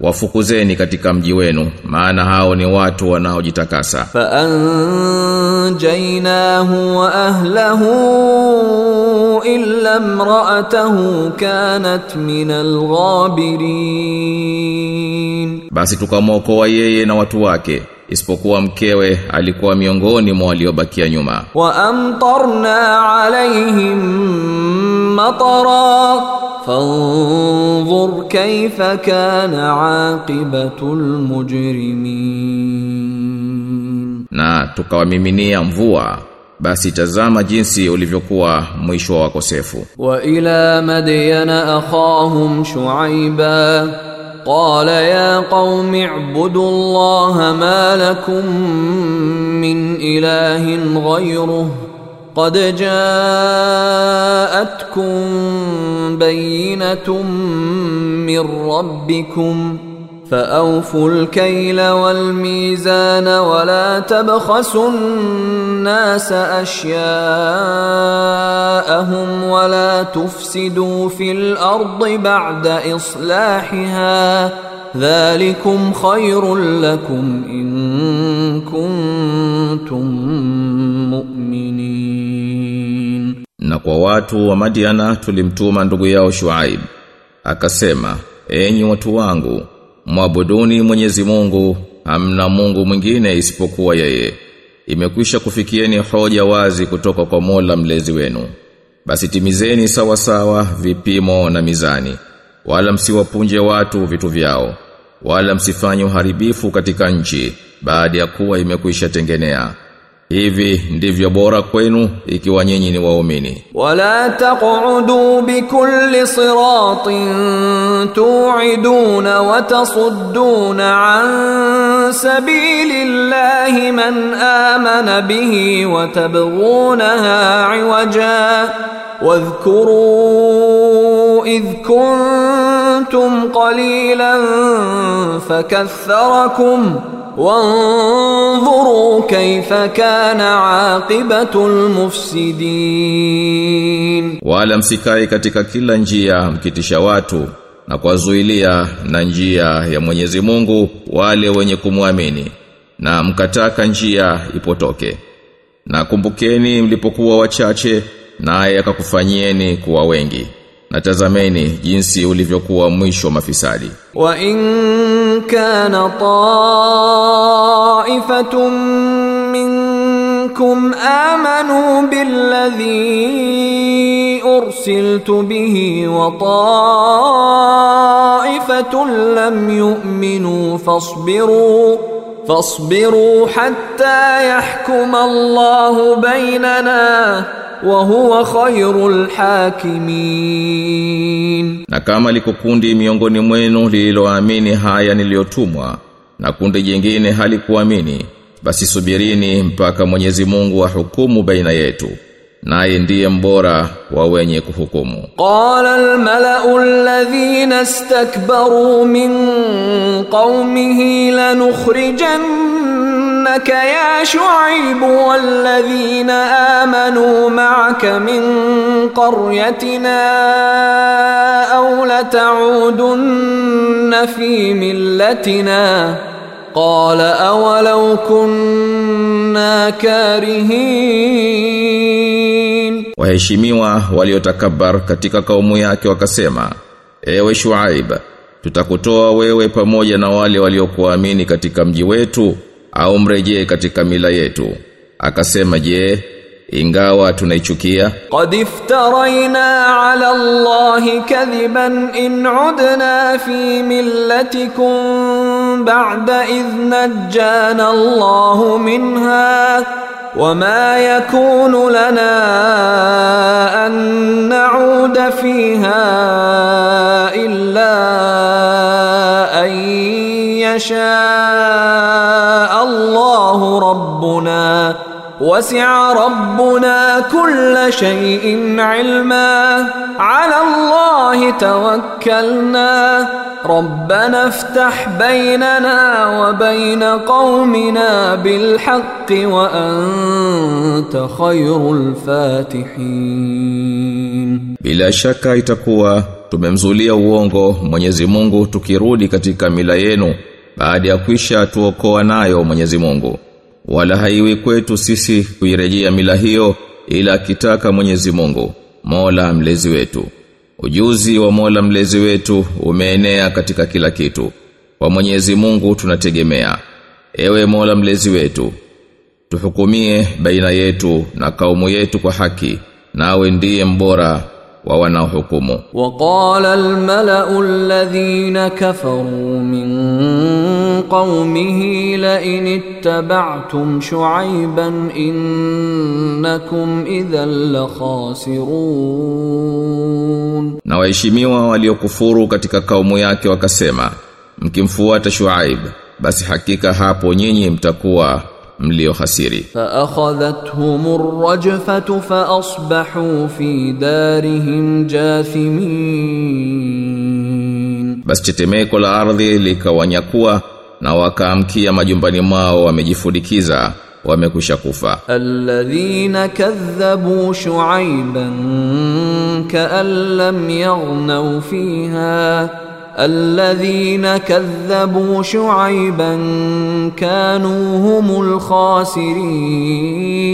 wafukuzeni katika mji wenu maana hao ni watu wanaojitakasa. Fa anjaynahu wa ahlihi illa imra'atuhu kanat min alghabirin basi tukamwokoa yeye na watu wake isipokuwa mkewe alikuwa miongoni mwa waliobakia nyuma. Wa amtarna alaihim matara fanzur kaifa kana aqibatu mujrimin. Na tukawamiminia mvua basi tazama jinsi ulivyokuwa mwisho wa wakosefu. Wa ila madyana akhahum shuaiba قال يا قوم اعبدوا الله ما لكم من إله غيره قد جاءتكم بينة من ربكم فأوفوا الكيل والميزان ولا تبخسوا الناس أشياءهم ولا تفسدوا في الأرض بعد إصلاحها ذلكم خير لكم إن كنتم مؤمنين Na kwa watu wa Madiana tulimtuma ndugu yao Shuaib. Mwabuduni Mwenyezi Mungu, hamna Mungu mwingine isipokuwa yeye. Imekwisha kufikieni hoja wazi kutoka kwa Mola mlezi wenu. Basi timizeni sawa sawa vipimo na mizani. Wala msiwapunje watu vitu vyao. Wala msifanye uharibifu katika nchi baada ya kuwa imekwisha tengenea. hivi ndivyo bora kwenu ikiwa nyinyi ni waumini wala taqudu bi kulli siratin tu'iduna wa tasudduna an sabilillahi man amana bihi wa tabghunaha 'iwaja dhkuru إذ kuntum qalilan فكثركم wanzuru kaifa kana aqibatul mufsidin wala msikae katika kila njia mkitisha watu na kuwazuilia na njia ya Mwenyezi Mungu wale wenye kumwamini na mkataka njia ipotoke. Na kumbukeni mlipokuwa wachache naye akakufanyieni kuwa wengi. natazameni jinsi ulivyokuwa mwisho mafisadi wa in kana taifatum minkum amanu billadhi ursiltu bihi wa ta'ifatun lam yu'minu fasbiru fasbiru hatta yahkuma Allahu بيننا wa huwa khairul hakimin na kama liko kundi miongoni mwenu lililoamini haya niliyotumwa na kundi jingine halikuamini basi subirini mpaka Mwenyezi Mungu ahukumu baina yetu naye ndiye mbora wa wenye kuhukumu. Qala al-mala'u alladhina istakbaru min qaumihi lanukhrijan لنخرجنك يا شعيب والذين آمنوا معك من قريتنا أو لتعودن في ملتنا قال أولو كنا كارهين Waheshimiwa waliotakabar katika kaumu yake wakasema, Ewe Shuaib, tutakutoa wewe pamoja na wale waliokuamini katika mji wetu au mrejee katika mila yetu. Akasema je ingawa tunaichukia? Qad iftarayna ala allahi kadhiban in udna fi millatikum ba'da idh najjana allahu minha. وما يكون لنا أن نعود فيها إلا أن يشاء الله ربنا وسع ربنا كل شيء علما على الله توكلنا ربنا افتح بيننا وبين قومنا بالحق وأنت خير الفاتحين Bila shaka itakuwa tumemzulia uongo Mwenyezi Mungu tukirudi katika mila yenu baada ya kwisha tuokoa nayo Mwenyezi Mungu. wala haiwi kwetu sisi kuirejea mila hiyo ila akitaka Mwenyezi Mungu Mola mlezi wetu. Ujuzi wa Mola mlezi wetu umeenea katika kila kitu. Kwa Mwenyezi Mungu tunategemea. Ewe Mola mlezi wetu tuhukumie baina yetu na kaumu yetu kwa haki nawe ndiye mbora wa wanaohukumu. Waqala almala'u alladhina kafaru min قومه لئن اتبعتم شعيبا إنكم إذا لخاسرون Na waheshimiwa waliokufuru katika kaumu yake wakasema, mkimfuata Shuaib, basi hakika hapo nyinyi mtakuwa mlio hasiri. فأخذتهم الرجفة فأصبحوا في دارهم جاثمين Basi tetemeko la ardhi likawanyakua na wakaamkia majumbani mwao wamejifudikiza wamekusha kufa. Alladhina kadhabu shu'aiban ka'an lam yaghnaw fiha. Alladhina kadhabu shu'aiban kanu humul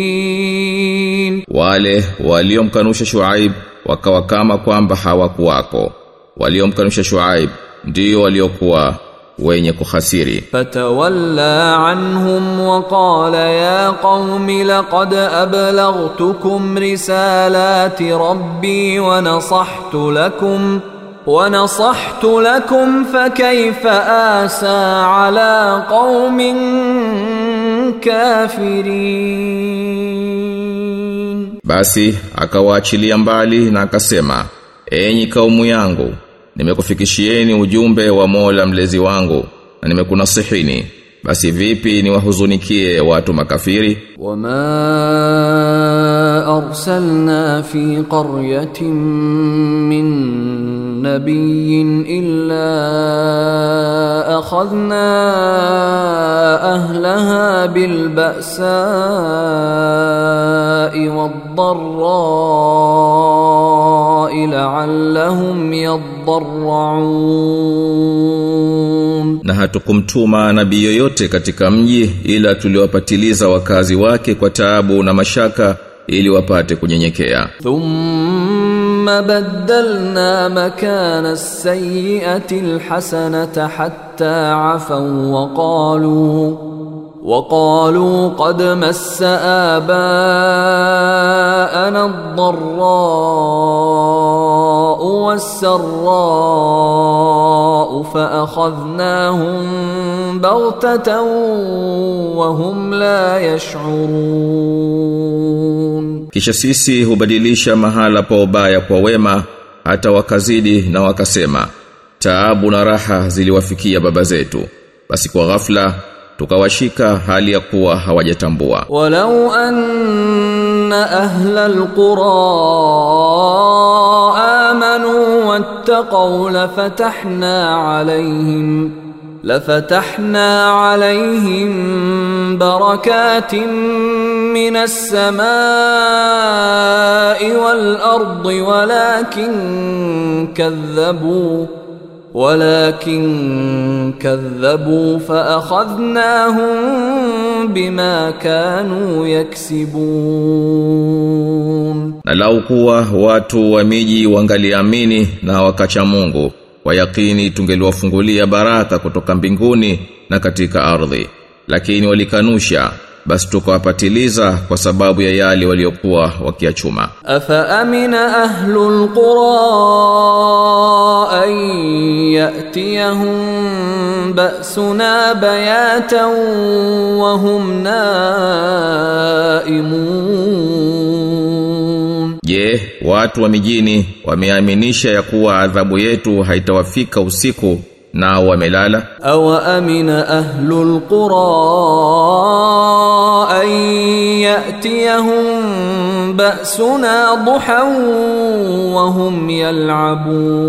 khasirin. Wale waliomkanusha shu'aib wakawa kama kwamba hawakuwako. Waliomkanusha shu'aib ndio waliokuwa wenye kuhasiri. Fatawalla anhum wa qala ya qaumi laqad ablaghtukum risalati rabbi wa nasahtu lakum wa nasahtu lakum fakayfa asa ala qaumin kafirin. Basi akawaachilia mbali na akasema enyi kaumu yangu nimekufikishieni ujumbe wa Mola mlezi wangu na nimekunasihini basi vipi niwahuzunikie watu makafiri وما أرسلنا في قرية من نبي إلا أخذنا أهلها بالبأساء والضراء لعلهم يضرعون na hatukumtuma nabii yoyote katika mji ila tuliwapatiliza wakazi wake kwa taabu na mashaka ili wapate kunyenyekea ثم بدلنا مكان السيئة الحسنة حتى عفوا وقالوا وقالوا قد مس آباءنا الضراء والسراء فأخذناهم بغتة وهم لا يشعرون kisha sisi hubadilisha mahala pa ubaya kwa wema hata wakazidi na wakasema taabu na raha ziliwafikia baba zetu basi kwa ghafla tukawashika hali ya kuwa hawajatambua walau anna ahla alqura amanu wattaqaw lafatahna alayhim lafatahna alayhim barakatin من السماء والأرض ولكن كذبوا walakin kadhabu fa bima kanu yaksibun, na lau kuwa watu wa miji wangaliamini na wakacha Mungu kwa yakini tungeliwafungulia baraka kutoka mbinguni na katika ardhi, lakini walikanusha basi tukawapatiliza kwa sababu ya yale waliokuwa wakiachuma. Afa amina ahlul qura an yatiyahum ba'suna bayatan wa hum naimun. Je watu wa mijini wameaminisha ya kuwa adhabu yetu haitawafika usiku? nao wamelala. Aw amina ahlul qura an yatiyahum ba'suna duhan wa hum yal'abun.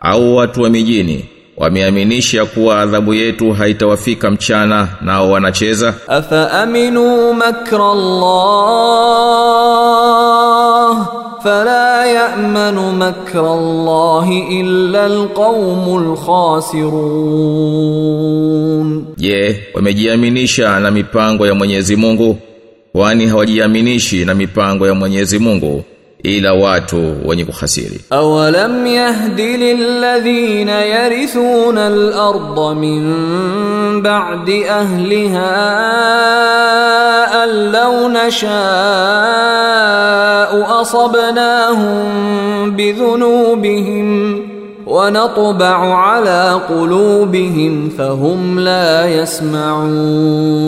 Au watu wa mijini wameaminisha kuwa adhabu yetu haitawafika mchana nao wanacheza? Afa aminu makra Allah? فلا يأمن مكر الله إلا القوم الخاسرون Je, wamejiaminisha na mipango ya Mwenyezi Mungu? Kwani hawajiaminishi na mipango ya Mwenyezi Mungu ila watu wenye kukhasiri awalam yahdi lilladhina yarithuna al-ardha min ba'di ahliha allaw nasha'u asabnahum bidhunubihim ونطبع على قلوبهم فهم لا يسمعون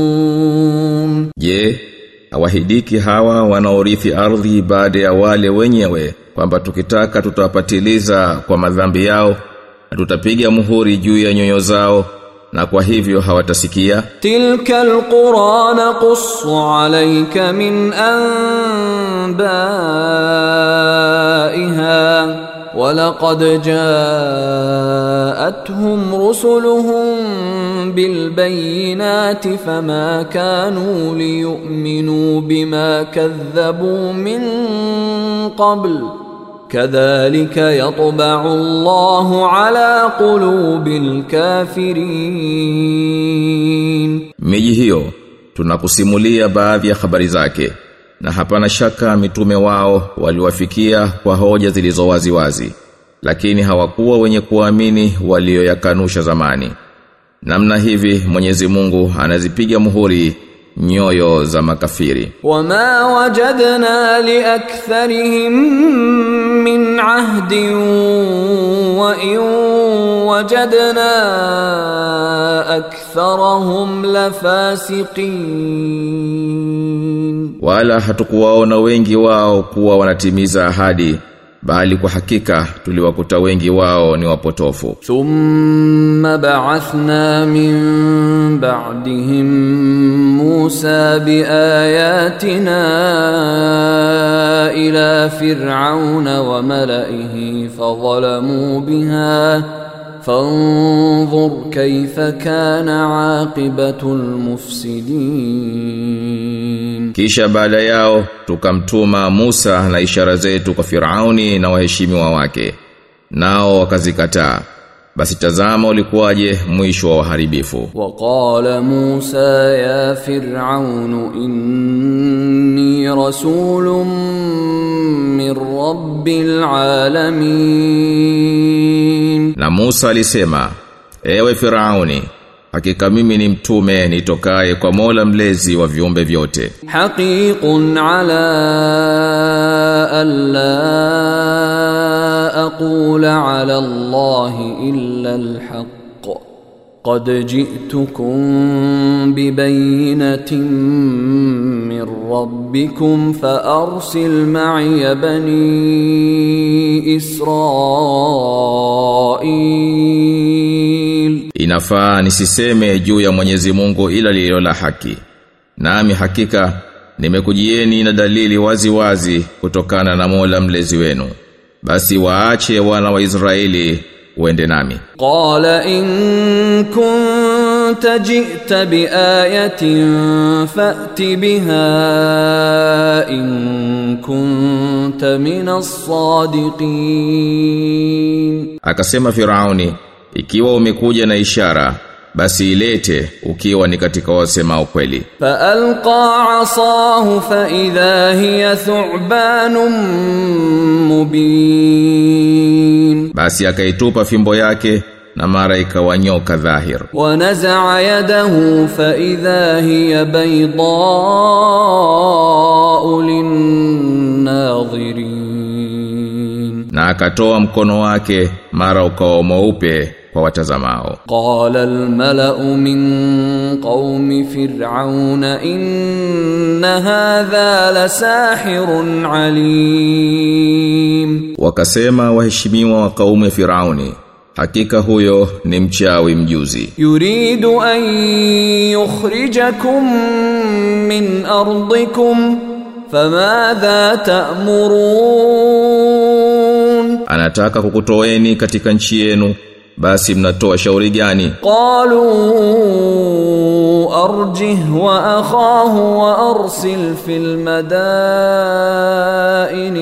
yeah. awahidiki hawa wanaorithi ardhi baada ya wale wenyewe kwamba tukitaka tutawapatiliza kwa madhambi yao na tutapiga muhuri juu ya nyoyo zao na kwa hivyo hawatasikia. Tilka alquran qussu alayka min anbaiha. ولقد جاءتهم رسلهم بالبينات فما كانوا ليؤمنوا بما كذبوا من قبل كذلك يطبع الله على قلوب الكافرين. Miji hiyo tunakusimulia baadhi ya habari zake. Na hapana shaka mitume wao waliwafikia kwa hoja zilizo wazi wazi lakini hawakuwa wenye kuamini walioyakanusha zamani. Namna hivi Mwenyezi Mungu anazipiga muhuri nyoyo za makafiri. Wama wajadna liaktharihim min ahdi wa in wajadna aktharahum lafasiqin wala hatukuwaona wengi wao kuwa wanatimiza ahadi bali kwa hakika tuliwakuta wengi wao ni wapotofu. Thumma ba'athna min ba'dihim Musa biayatina ila fir'auna wa mala'ihi fadhalamu biha. فانظر كيف كان عاقبة المفسدين kisha baada yao tukamtuma Musa na ishara zetu kwa Firauni na waheshimiwa wake nao wakazikataa basi tazama ulikuwaje mwisho wa waharibifu وقال موسى يا فرعون إني رسول من رب العالمين Na Musa alisema, "Ewe Firauni, hakika mimi ni mtume nitokaye kwa Mola mlezi wa viumbe vyote." Haqiqun ala alla aqula ala Allah illa alhaq قد جئتكم ببينة من ربكم فأرسل معي بني إسرائيل inafaa nisiseme juu ya Mwenyezi Mungu ila lililo la haki nami hakika nimekujieni na dalili wazi wazi kutokana na Mola mlezi wenu basi waache wana wa Israeli uende nami. Qala in kunta ji'ta fa'ti biha in kunta min as-sadiqin akasema firauni ikiwa umekuja na ishara basi ilete ukiwa ni katika wasema ukweli. Fa alqa asahu fa idha hiya thu'banun mubin. Basi akaitupa fimbo yake na mara ikawa nyoka dhahir. Wanaza'a yadahu fa idha hiya bayda'u linnadhirin na akatoa mkono wake mara ukawa mweupe kwa watazamao. Qala almalau min qaumi fir'aun inna hadha lasahirun alim. Wakasema waheshimiwa wa kaumu ya firauni hakika huyo ni mchawi mjuzi. Yuridu an yukhrijakum min ardikum famadha ta'murun. Anataka kukutoeni katika nchi yenu basi mnatoa shauri gani? Qalu arjih wa akhahu wa arsil fil madain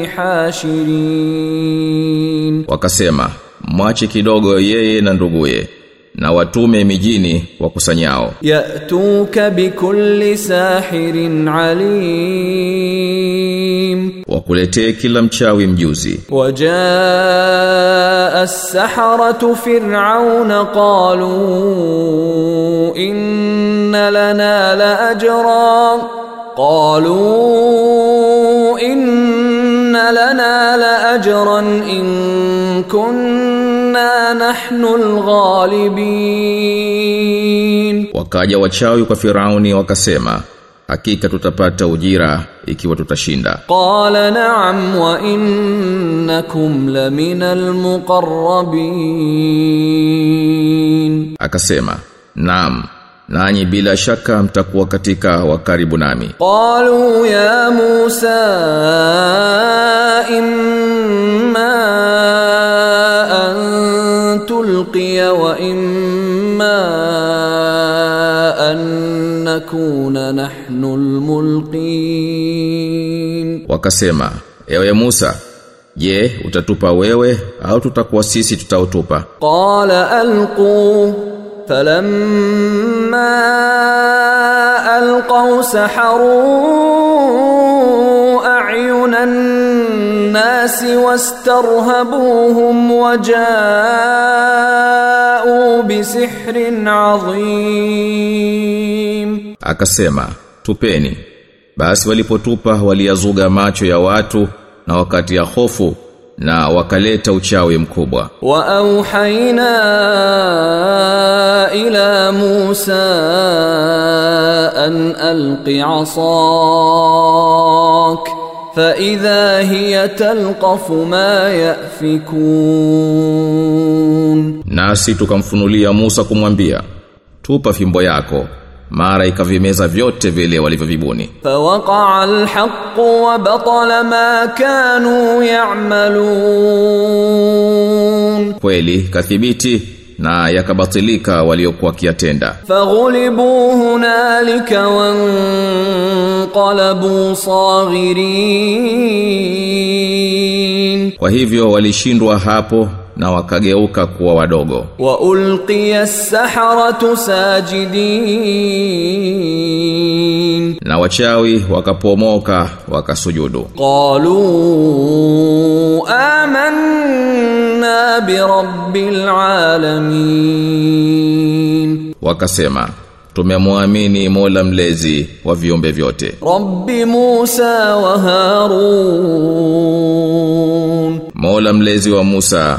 hashirin. Wakasema mwache kidogo yeye na nduguye na watume mijini wakusanyao. Yatuka bikulli sahirin alim alim wakuletee kila mchawi mjuzi. Wajaa as-saharatu fir'auna qalu inna lana la ajra. Qalu inna lana la ajran in kunna nahnu alghalibin. Wakaja wachawi kwa Firauni wakasema hakika tutapata ujira ikiwa tutashinda. Qala na'am wa innakum laminal muqarrabin. Akasema naam nanyi bila shaka mtakuwa katika wa karibu nami. Qalu ya musa imma antulqiya wa imma an nakuna nahnu الملقين wakasema ewe Musa je utatupa wewe au tutakuwa sisi tutautupa قال ألقوا فلما ألقوا سحروا أعين الناس واسترهبوهم وجاءوا بسحر عظيم akasema tupeni Basi walipotupa waliyazuga macho ya watu na wakati ya hofu na wakaleta uchawi mkubwa. Wa auhaina ila Musa an alqi asak fa idha hiya talqafu ma yafikun. Nasi tukamfunulia Musa kumwambia tupa fimbo yako mara ikavimeza vyote vile walivyovibuni. Fawaqa'a alhaq wa batala ma kanu ya'malun. Kweli kathibiti na yakabatilika waliokuwa kiatenda faghulibu hunalika wa wanqalabu saghirin. Kwa hivyo walishindwa hapo na wakageuka kuwa wadogo. Wa ulqiya saharatu sajidin. Na wachawi wakapomoka wakasujudu. Qalu amanna bi rabbil alamin. Wakasema tumemwamini Mola mlezi wa viumbe vyote. Rabbi Musa wa Harun. Mola mlezi wa Musa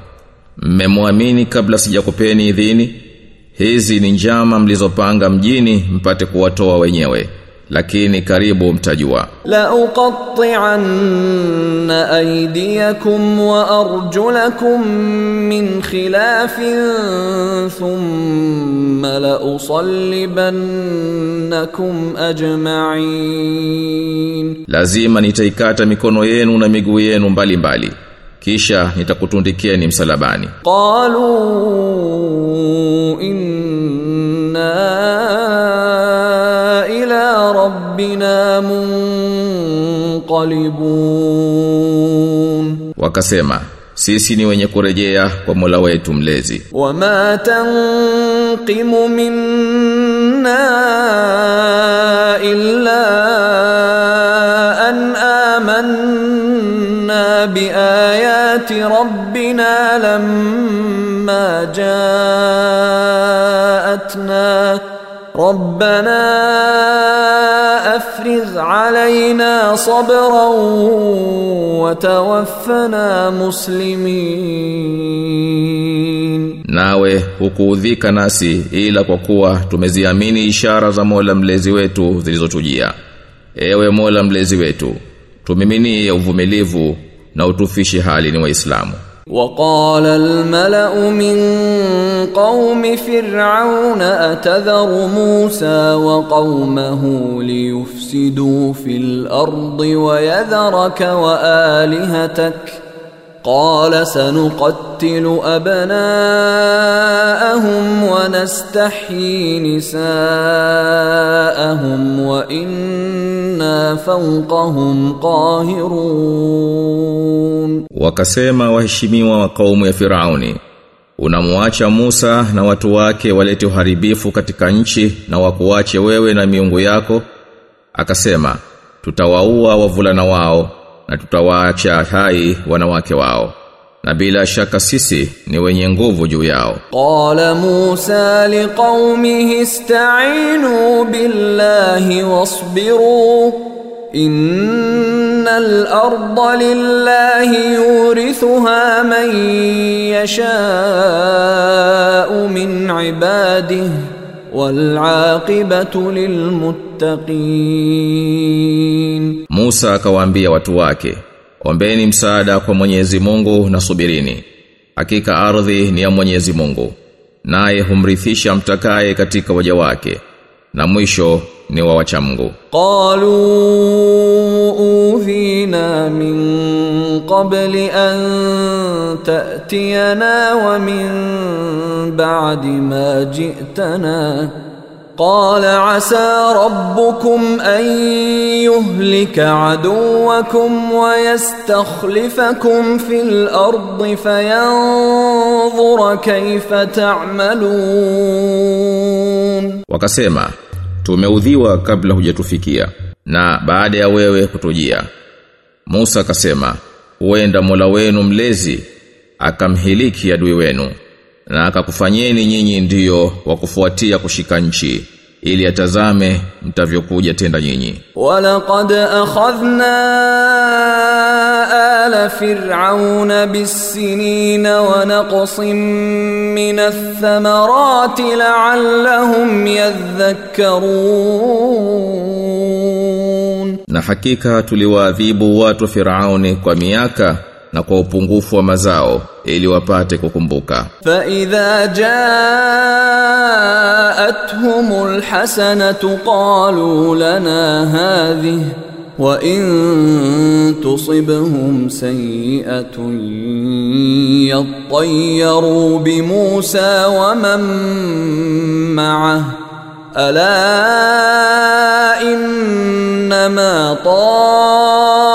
mmemwamini kabla sijakupeni idhini? Hizi ni njama mlizopanga mjini mpate kuwatoa wenyewe lakini karibu mtajua. La uqatti'anna aydiyakum wa arjulakum min khilafin thumma la usallibannakum ajma'in. Lazima nitaikata mikono yenu na miguu yenu mbalimbali. mbali kisha nitakutundikia ni msalabani. Qalu inna ila rabbina munqalibun. Wakasema sisi ni wenye kurejea kwa Mola wetu mlezi. Wama tanqimu minna illa an amanna آمنا بآيات ربنا لما جاءتنا ربنا أفرغ علينا صبرا وتوفنا مسلمين nawe hukuudhika nasi ila kwa kuwa tumeziamini ishara za Mola mlezi wetu zilizotujia ewe Mola mlezi wetu tumiminie uvumilivu na utufishi hali ni waislamu وقال الملأ من قوم فرعون أتذر موسى وقومه ليفسدوا في الأرض ويذرك وآلهتك قال سنقتل أبناءهم ونستحيي نساءهم وإنا فوقهم قاهرون wakasema waheshimiwa wa kaumu ya Firauni unamwacha Musa na watu wake walete uharibifu katika nchi na wakuache wewe na miungu yako akasema tutawaua wavulana wao na tutawaacha hai wanawake wao na bila shaka sisi ni wenye nguvu juu yao. Qala Musa liqaumihi ista'inu billahi wasbiru innal arda lillahi yurithuha man yasha'u min ibadihi walaqibatu lilmuttaqin Musa akawaambia watu wake ombeni msaada kwa Mwenyezi Mungu na subirini. Hakika ardhi ni ya Mwenyezi Mungu naye humrithisha mtakaye katika waja wake na mwisho ni wa wacha Mungu qalu udhina min qabli an ta'tiyana wa min ba'di ma ji'tana قال عسى ربكم ان يهلك عدوكم ويستخلفكم في الأرض فينظر كيف تعملون وكسيما tumeudhiwa kabla hujatufikia na baada ya wewe kutujia. Musa akasema huenda Mola wenu mlezi akamhiliki adui wenu na akakufanyeni nyinyi ndiyo wa kufuatia kushika nchi ili atazame mtavyokuja tenda nyinyi. Walaqad akhadhna آل فرعون بالسنين ونقص من الثمرات لعلهم يذكرون na hakika tuliwaadhibu watu wa Firauni kwa miaka na kwa upungufu wa mazao ili wapate kukumbuka فإذا جاءتهم الحسنة قالوا لنا هذه وإن تصبهم سيئة يطيروا بموسى ومن معه ألا إنما طائرهم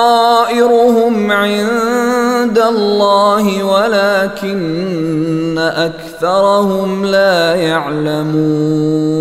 عند الله ولكن أكثرهم لا يعلمون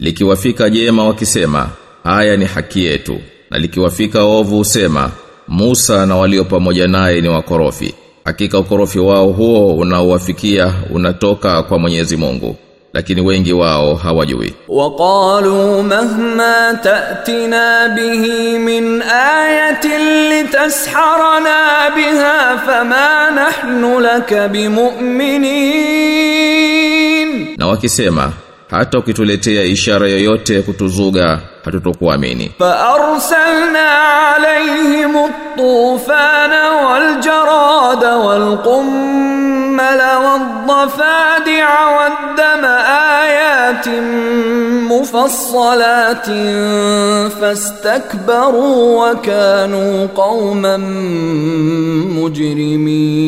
likiwafika jema wakisema haya ni haki yetu. na likiwafika ovu usema Musa na walio pamoja naye ni wakorofi. Hakika ukorofi wao huo unaowafikia unatoka kwa Mwenyezi Mungu lakini wengi wao hawajui. Waqalu mahma ta'tina bihi min ayatin litasharana biha fama nahnu laka bimu'minin. Na wakisema hata ukituletea ishara yoyote kutuzuga hatutokuamini فأرسلنا عليهم الطوفان والجراد والقمل والضفادع والدم آيات مفصلات فاستكبروا وكانوا قوما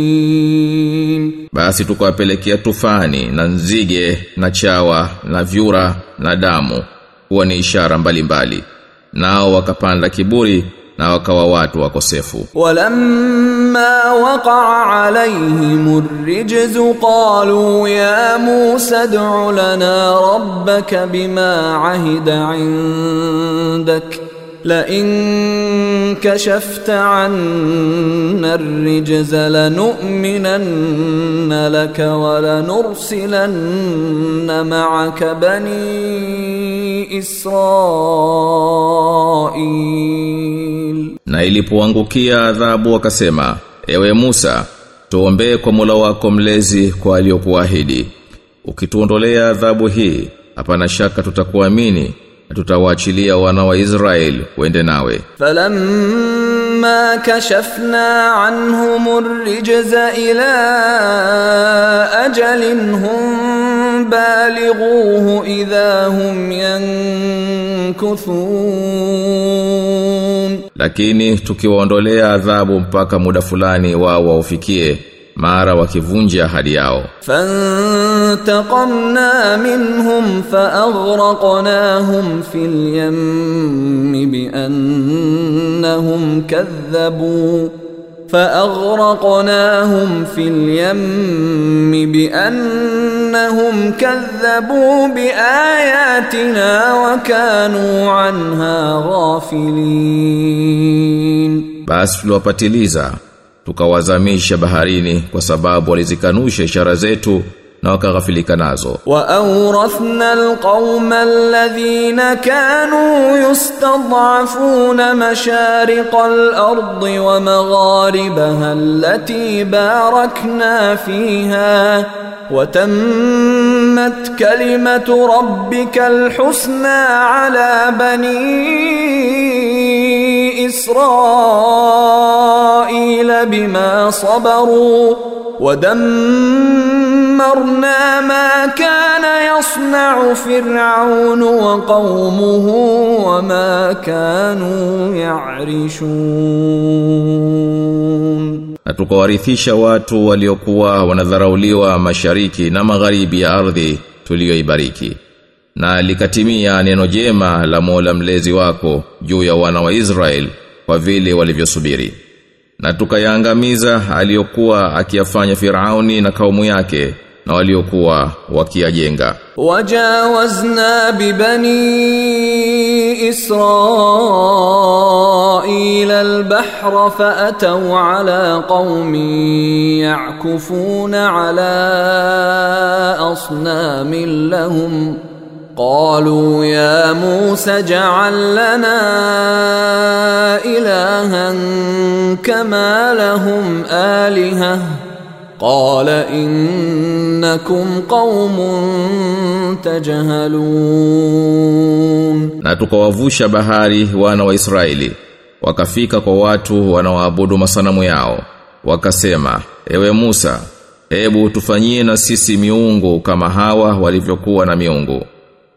مجرمين basi tukawapelekea tufani na nzige na chawa na vyura na damu. Huwa ni ishara mbalimbali. Nao wakapanda kiburi na wakawa watu wakosefu. Walamma waqa'a alayhim rijzu qalu ya Musa ad'u lana rabbaka bima ahida 'indak. لئن كشفت عنا الرجز لنؤمنن لك ولنرسلن معك بني إسرائيل na ilipoangukia adhabu wakasema ewe Musa tuombee kwa Mola wako mlezi kwa aliyokuahidi ukituondolea adhabu hii hapana shaka tutakuamini na tutawaachilia wana wa Israeli wende nawe. Falamma kashafna anhum rijza ila ajalin hum balighuhu idha hum yankuthun. Lakini tukiwaondolea adhabu mpaka muda fulani wao waufikie mara wakivunja ahadi yao فانتقمنا منهم فأغرقناهم في اليم بأنهم كذبوا فأغرقناهم في اليم بأنهم كذبوا بآياتنا وكانوا عنها غافلين basi tuliwapatiliza tukawazamisha baharini kwa sababu walizikanusha ishara zetu na wakaghafilika nazo وأورثنا القوم الذين كانوا يستضعفون مشارق الأرض ومغاربها التي باركنا فيها وتمت كلمة ربك الحسنى على بني إسرائيل بما صبروا ودمرنا ما كان يصنع فرعون وقومه وما كانوا يعرشون na tukawarithisha watu waliokuwa wanadharauliwa mashariki na magharibi ya ardhi tuliyoibariki na likatimia neno jema la Mola mlezi wako juu ya wana wa Israel kwa vile walivyosubiri na tukayaangamiza aliyokuwa akiyafanya Firauni na kaumu yake na waliokuwa wakiyajenga. Wajawazna bibani israil albahra faatau ala qaumi yakufuna ala asnamin lahum. قالوا يا موسى اجعل لنا إلها كما لهم آلهة قال إنكم قوم تجهلون na tukawavusha bahari wana wa Israeli wakafika kwa watu wanaoabudu masanamu yao wakasema ewe Musa hebu tufanyie na sisi miungu kama hawa walivyokuwa na miungu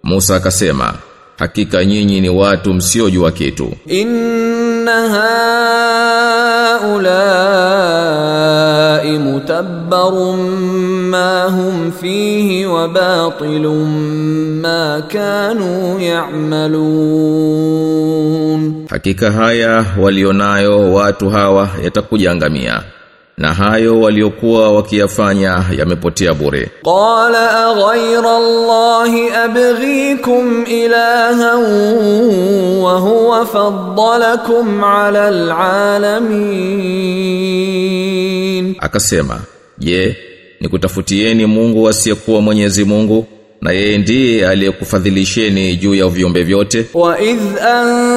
Musa akasema, hakika nyinyi ni watu msiojua kitu. Inna haulai mutabbarun ma hum fihi wa batilun ma kanu ya'malun. Hakika haya walionayo watu hawa yatakujangamia na hayo waliokuwa wakiyafanya yamepotea bure. Qala aghayra allahi abghikum ilahan wa huwa faddalakum ala alalamin akasema je nikutafutieni Mungu asiyekuwa Mwenyezi Mungu na yeye ndiye aliyekufadhilisheni juu ya viumbe vyote? Wa idh an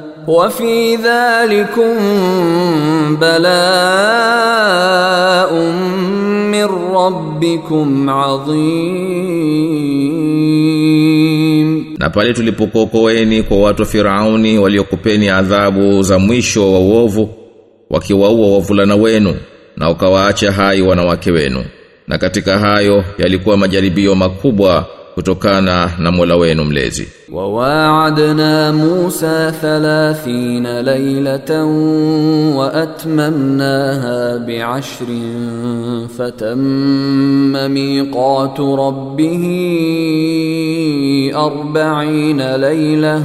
وفي ذلكم بلاء من ربكم عظيم na pale tulipokuokoeni kwa watu wa Firauni waliokupeni adhabu za mwisho wa uovu wakiwaua wavulana wenu na ukawaacha hai wanawake wenu na katika hayo yalikuwa majaribio makubwa kutokana na Mola wenu mlezi وواعدنا موسى ثلاثين ليلة وأتممناها بعشر فتم ميقات ربه أربعين ليلة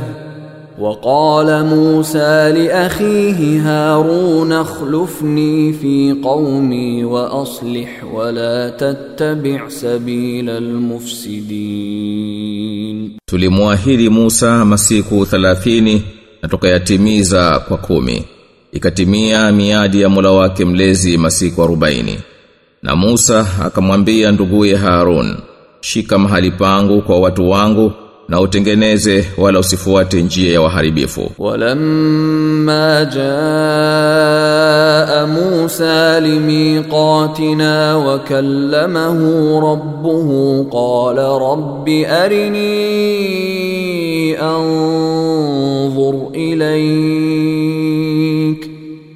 وقال موسى لأخيه هارون اخلفني في قومي وأصلح ولا تتبع سبيل المفسدين Tulimwahidi Musa masiku 30 na tukayatimiza kwa kumi. Ikatimia miadi ya Mola wake mlezi masiku 40. Na Musa akamwambia nduguye Harun, shika mahali pangu kwa watu wangu na utengeneze wala usifuate njia ya waharibifu. ولما جاء موسى لميقاتنا وكلمه ربه قال رب أرني أنظر إليك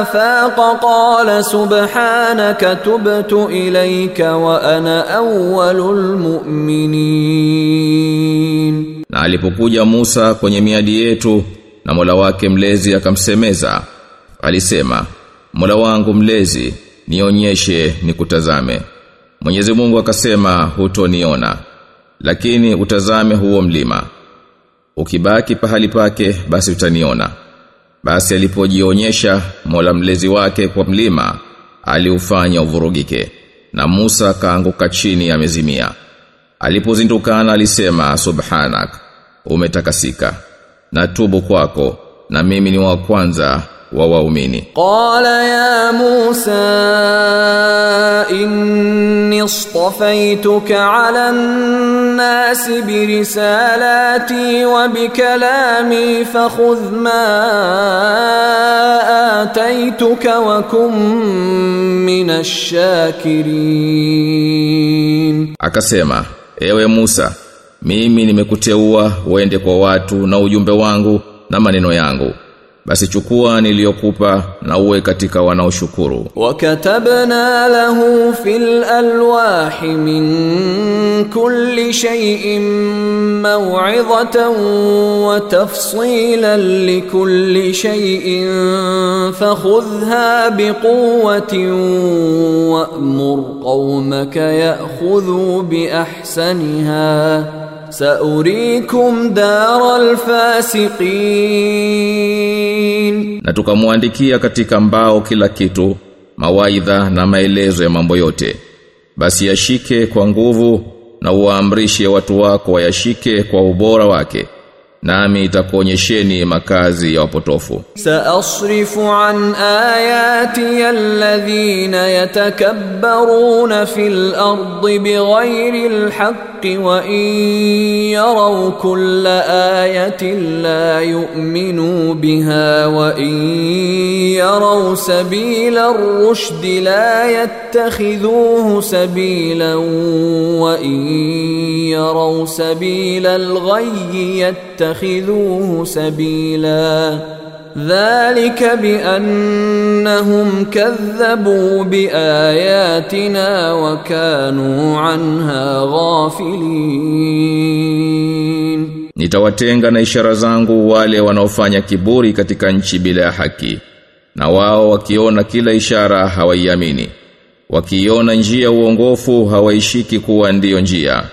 afaqa qala subhanaka tubtu ilayka wa ana awwalul mu'minin na alipokuja Musa kwenye miadi yetu na Mola wake mlezi akamsemeza alisema Mola wangu mlezi nionyeshe nikutazame. Mwenyezi Mungu akasema hutoniona lakini utazame huo mlima. Ukibaki pahali pake basi utaniona. Basi alipojionyesha Mola mlezi wake kwa mlima, aliufanya uvurugike. Na Musa akaanguka chini amezimia. Alipozindukana alisema subhanak umetakasika na tubu kwako na mimi ni wa kwanza wa waumini قال يا موسى إني اصطفيتك على الناس برسالاتي وبكلامي فخذ ما آتيتك وكن من الشاكرين akasema Ewe Musa, mimi nimekuteua uende kwa watu na ujumbe wangu na maneno yangu. Basi chukua niliyokupa na uwe katika wanaoshukuru. وكتبنا له في الألواح من كل شيء موعظة وتفصيلا لكل شيء فخذها بقوة وأمر قومك يأخذوا بأحسنها saurikum daral fasiqin, na tukamwandikia katika mbao kila kitu mawaidha na maelezo ya mambo yote. Basi yashike kwa nguvu na uwaamrishe watu wako yashike kwa ubora wake. Nami itakuonyesheni makazi ya wapotofu. سأصرف عن آياتي الذين يتكبرون في الأرض بغير الحق وإن يروا كل آية لا يؤمنوا بها وإن يروا سبيل الرشد لا يتخذوه سبيلا وإن يروا سبيل الغي يتخذوه سبيلا ذلك بأنهم كذبوا بآياتنا وكانوا عنها غافلين Nitawatenga na ishara zangu wale wanaofanya kiburi katika nchi bila ya haki. Na wao wakiona kila ishara hawaiamini. Wakiona njia ya uongofu hawaishiki kuwa ndiyo njia.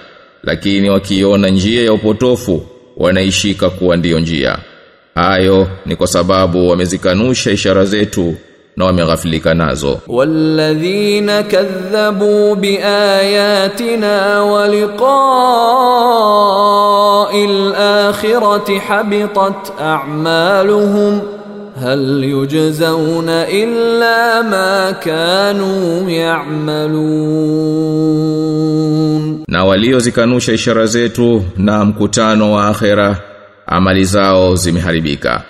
Lakini wakiona njia ya upotofu wanaishika kuwa ndiyo njia. Hayo ni kwa sababu wamezikanusha ishara zetu na wameghafilika nazo. Walladhina kadhabu biayatina waliqa'il akhirati habitat a'maluhum هل يجزون إلا ما كانوا يعملون Na waliozikanusha ishara zetu na mkutano wa akhera amali zao zimeharibika.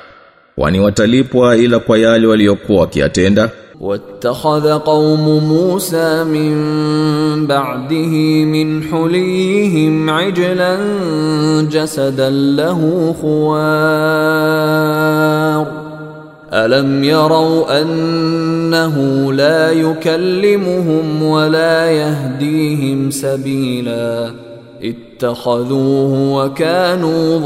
Wani watalipwa ila kwa yale waliokuwa wakiyatenda. واتخذ قوم موسى من بعده من حليهم عجلا جسدا له خوار ألم يروا أنه لا يكلمهم ولا يهديهم سبيلا اتخذوه وكانوا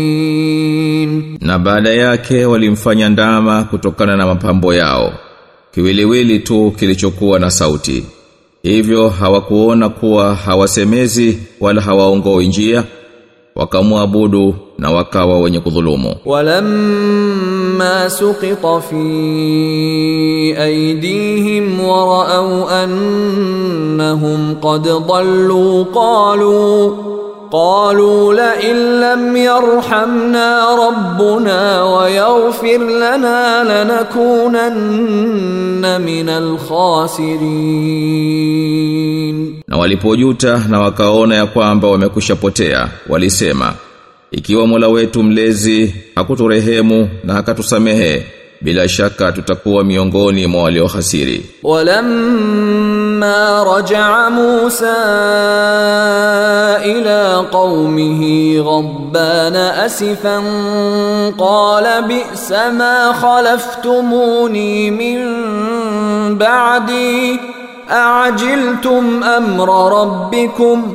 ظالمين Na baada yake walimfanya ndama kutokana na mapambo yao. Kiwiliwili tu kilichokuwa na sauti. Hivyo hawakuona kuwa hawasemezi wala hawaongoi njia. Wakamwabudu na wakawa wenye kudhulumu. ولما سقط في أيديهم ورأوا أنهم قد ضلوا قالوا قالوا لئن لم يرحمنا ربنا ويغفر لنا لنكونن من الخاسرين Na walipojuta na wakaona ya kwamba wamekushapotea, walisema, ikiwa Mola wetu mlezi hakuturehemu na akatusamehe, bila shaka tutakuwa miongoni mwa waliohasiri. ولما رجع موسى إلى قومه غضبان أسفا قال بئس ما خلفتموني من بعدي أعجلتم أمر ربكم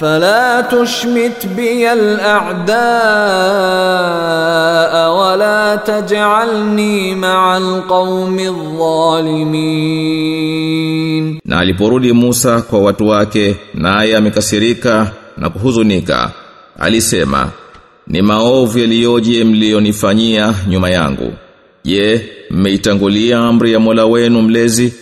فلا تشمت بي الأعداء ولا تجعلني مع القوم الظالمين Na aliporudi Musa kwa watu wake, naye amekasirika na kuhuzunika, alisema, ni maovu yaliyoje mlionifanyia nyuma yangu. Je, mmeitangulia amri ya Mola wenu mlezi?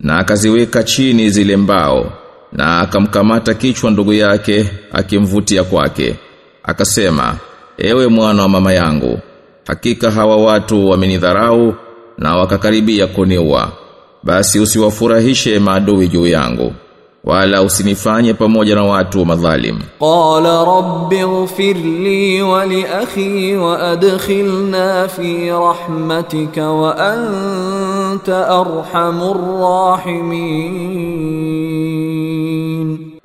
Na akaziweka chini zile mbao, na akamkamata kichwa ndugu yake akimvutia kwake. Akasema ewe mwana wa mama yangu hakika hawa watu wamenidharau na wakakaribia kuniua. Basi usiwafurahishe maadui juu yangu wala usinifanye pamoja na watu madhalim. Qala rabbi ighfir li wa li akhi wa adkhilna fi rahmatika wa anta arhamur rahimin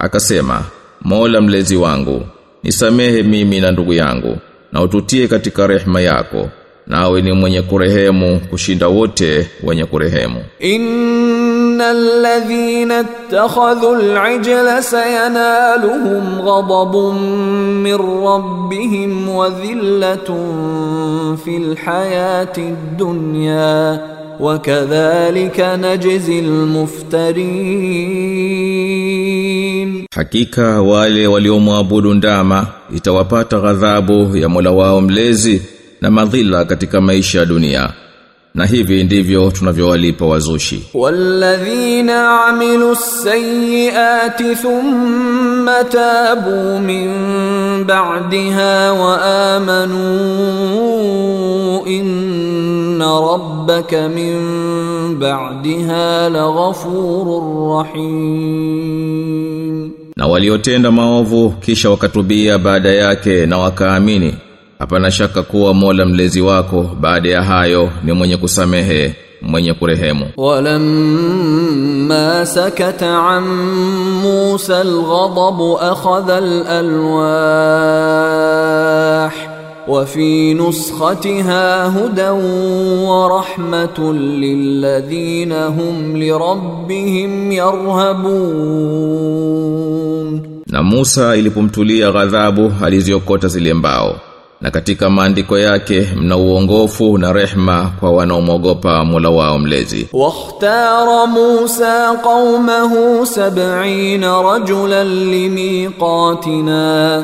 akasema Mola mlezi wangu nisamehe mimi na ndugu yangu na ututie katika rehema yako nawe ni mwenye kurehemu kushinda wote wenye kurehemu. Innal ladhina ittakhadhu al'ajla sayanaluhum ghadabun min rabbihim wa dhillatun fil hayati ad-dunya wa kadhalika najzi al-muftarin. Hakika wale waliomwabudu ndama itawapata ghadhabu ya Mola wao mlezi na madhila katika maisha ya dunia. Na hivi ndivyo tunavyowalipa wazushi. والذين عملوا السيئات ثم تابوا من بعدها وآمنوا إن ربك من بعدها لغفور رحيم na waliotenda maovu kisha wakatubia baada yake na wakaamini. Hapana shaka kuwa Mola mlezi wako baada ya hayo ni mwenye kusamehe mwenye kurehemu. Walamma sakata an Musa alghadab akhadha alalwah. وفي نسختها هدى ورحمه للذين هم لربهم يرهبون Na Musa ilipomtulia ghadhabu aliziokota zile mbao. Na katika maandiko yake mna uongofu na rehma kwa wanaomwogopa Mola wao mlezi. واختار موسى قومه سبعين رجلا لميقاتنا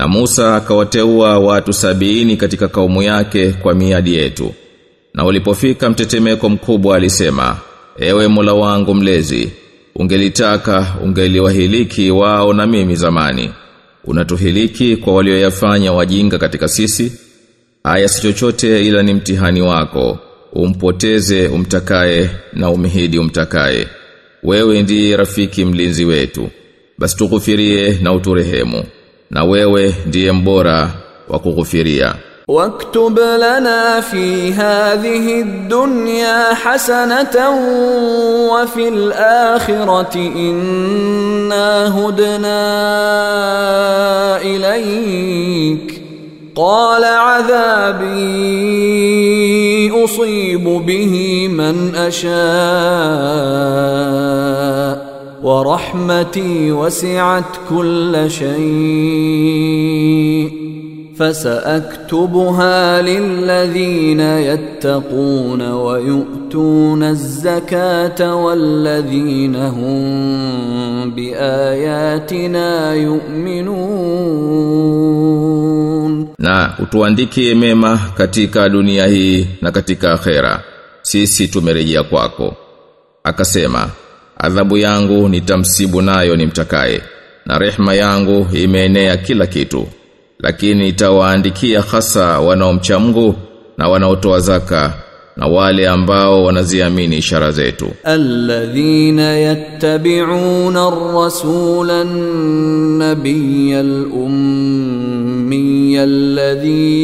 Na Musa akawateua watu sabini katika kaumu yake kwa miadi yetu. Na ulipofika mtetemeko mkubwa alisema, Ewe Mola wangu mlezi, ungelitaka ungeliwahiliki wao na mimi zamani. Unatuhiliki kwa walioyafanya wajinga katika sisi? Haya si chochote ila ni mtihani wako. Umpoteze umtakaye na umhidi umtakaye. Wewe ndiye rafiki mlinzi wetu. Basi tukufirie na uturehemu. Na wewe ndiye mbora wa kughufiria. واكتب لنا في هذه الدنيا حسنة وفي الآخرة إنا هدنا إليك قال عذابي أصيب به من أشاء ورحمتي وسعت كل شيء فساكتبها للذين يتقون ويؤتون الزكاه والذين هم باياتنا يؤمنون Na utuandikie mema katika dunia hii na katika akhera. Sisi tumerejea kwako. Akasema, adhabu yangu nitamsibu nayo nimtakaye na rehma yangu imeenea kila kitu. Lakini itawaandikia hasa wanaomcha Mungu na wanaotoa zaka na wale ambao wanaziamini ishara zetu. Alladhina yattabi'una ar-rasula an-nabiyya al-ummiyya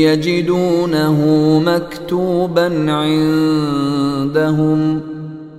yajidunahu maktuban 'indahum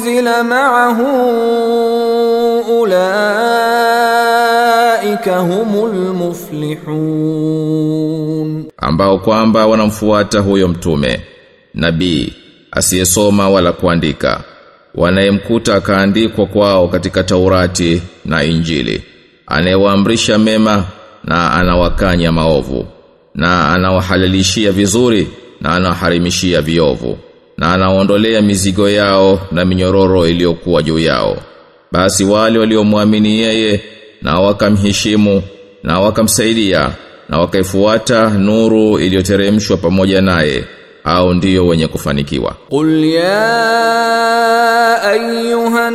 unzila ma'ahu ulaika humul muflihun ambao kwamba wanamfuata huyo mtume nabii asiyesoma wala kuandika wanayemkuta akaandikwa kwao katika Taurati na Injili. Anayewaamrisha mema na anawakanya maovu na anawahalalishia vizuri na anawaharimishia viovu na anaondolea mizigo yao na minyororo iliyokuwa juu yao. Basi wale waliomwamini yeye na wakamheshimu na wakamsaidia na wakaifuata nuru iliyoteremshwa pamoja naye au ndiyo wenye kufanikiwa. Qul ya ayuhan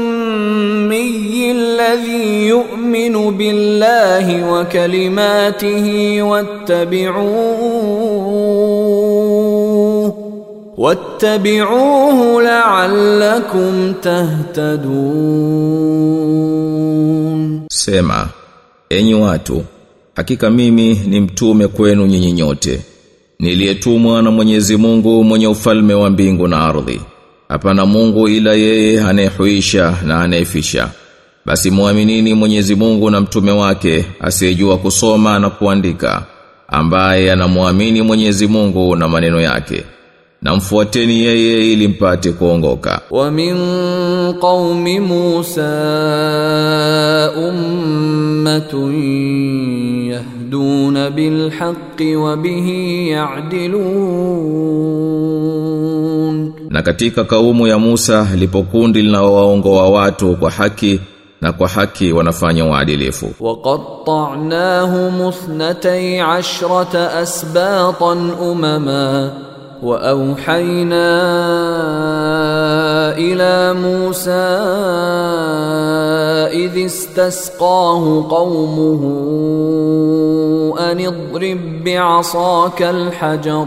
الامي الذي يؤمن بالله وكلماته واتبعوه واتبعوه لعلكم تهتدون Sema, enyi watu, hakika mimi ni mtume kwenu nyinyi nyote. Niliyetumwa na Mwenyezi Mungu mwenye ufalme wa mbingu na ardhi. Hapana Mungu ila yeye anayehuisha na anayefisha. Basi muaminini Mwenyezi Mungu na mtume wake asiyejua kusoma na kuandika ambaye anamwamini Mwenyezi Mungu na maneno yake na mfuateni yeye ili mpate kuongoka. Wa min qaumi Musa ummatun yahduna bilhaqqi wa bihi ya'dilun Na katika kaumu ya Musa lipo kundi linalowaongoa watu kwa haki na kwa haki wanafanya uadilifu. وقطعناهم اثنتي عشرة أسباطا أمما وأوحينا إلى موسى إذ استسقاه قومه أن اضرب بعصاك الحجر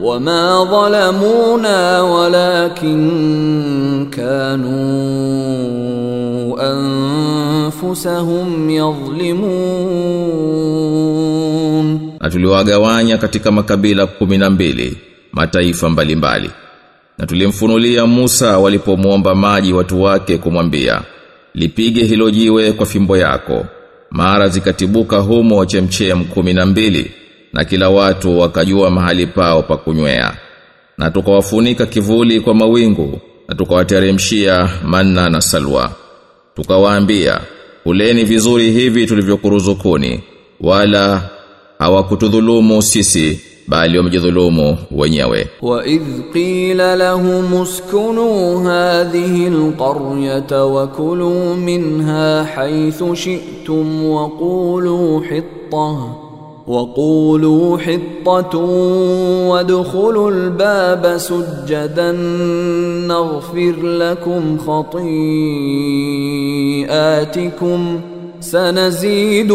wama dhalamuna walakin kanu anfusahum yadhlimun, na tuliwagawanya katika makabila kumi na mbili mataifa mbalimbali. Mbali. na tulimfunulia Musa walipomwomba maji watu wake kumwambia lipige hilo jiwe kwa fimbo yako. Mara zikatibuka humo chemchem 12 na kila watu wakajua mahali pao pa kunywea. Na tukawafunika kivuli kwa mawingu na tukawateremshia manna na salwa. Tukawaambia kuleni vizuri hivi tulivyokuruzukuni wala hawakutudhulumu sisi bali wamejidhulumu wenyewe. Wa idh qila lahum uskunu hadhihi alqaryata wa kulu minha haythu shi'tum wa qulu hittah. وقولوا حطة وادخلوا الباب سجدا نغفر لكم خطيئاتكم سنزيد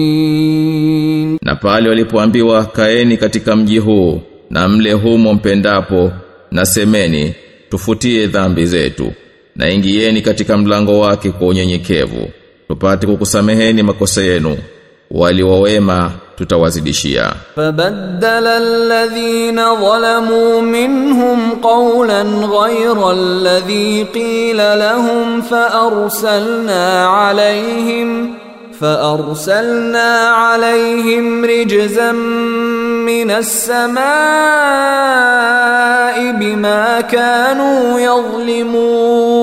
المحسنين na pale walipoambiwa kaeni katika mji huu na mle humo mpendapo na semeni tufutie dhambi zetu na ingieni katika mlango wake kwa unyenyekevu tupate kukusameheni makosa yenu waliowema tutawazidishia fabaddala alladhina zalamu minhum qawlan ghayra alladhi qila lahum fa arsalna alayhim فأرسلنا عليهم رجزا من السماء بما كانوا يظلمون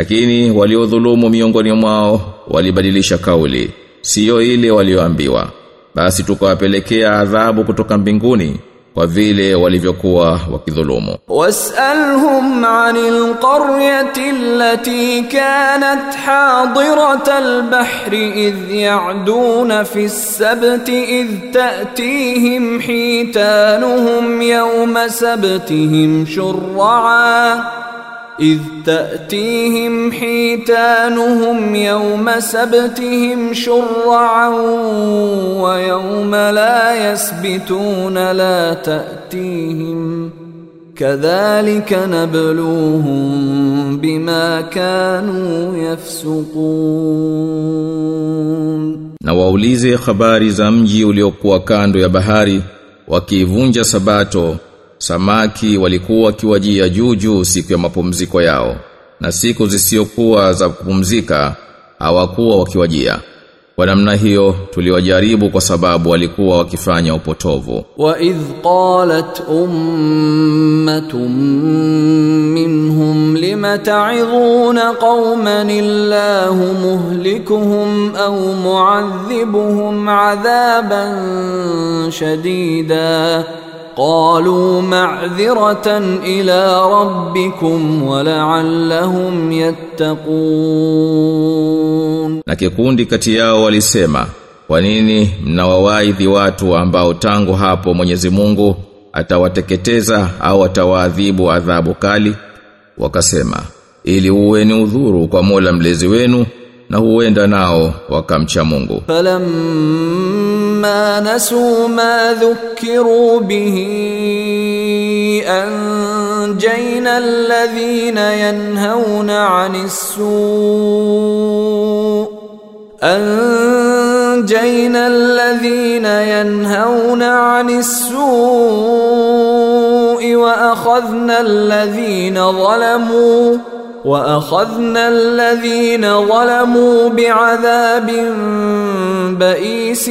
Lakini waliodhulumu miongoni mwao walibadilisha kauli, siyo ile walioambiwa. Basi tukawapelekea adhabu kutoka mbinguni kwa vile walivyokuwa wakidhulumu. Was'alhum 'anil qaryati allati kanat hadirata al-bahri idh ya'duna fi sabti idh ta'tihim hitanuhum yawma sabtihim shur'a إذ تأتيهم حيتانهم يوم سبتهم شرعا ويوم لا يسبتون لا تأتيهم كذلك نبلوهم بما كانوا يفسقون na waulize habari za mji uliokuwa kando ya bahari wakiivunja sabato samaki walikuwa wakiwajia juju siku ya mapumziko yao na siku zisiokuwa za kupumzika hawakuwa wakiwajia. Kwa namna hiyo tuliwajaribu kwa sababu walikuwa wakifanya upotovu. Wa idh qalat ummatun minhum lima ta'idhuna qauman illahu muhlikuhum au mu'adhibuhum 'adaban shadida? قالوا معذرة ila ربكم ولعلهم يتقون. Na kikundi kati yao walisema kwa nini mnawawaidhi watu ambao tangu hapo Mwenyezi Mungu atawateketeza au atawaadhibu adhabu kali? Wakasema ili uwe ni udhuru kwa Mola mlezi wenu na huenda nao wakamcha Mungu. Falam فلما نسوا ما ذكروا به أنجينا الذين ينهون عن السوء أنجينا الذين ينهون عن السوء وأخذنا الذين ظلموا وأخذنا الذين ظلموا بعذاب بئيس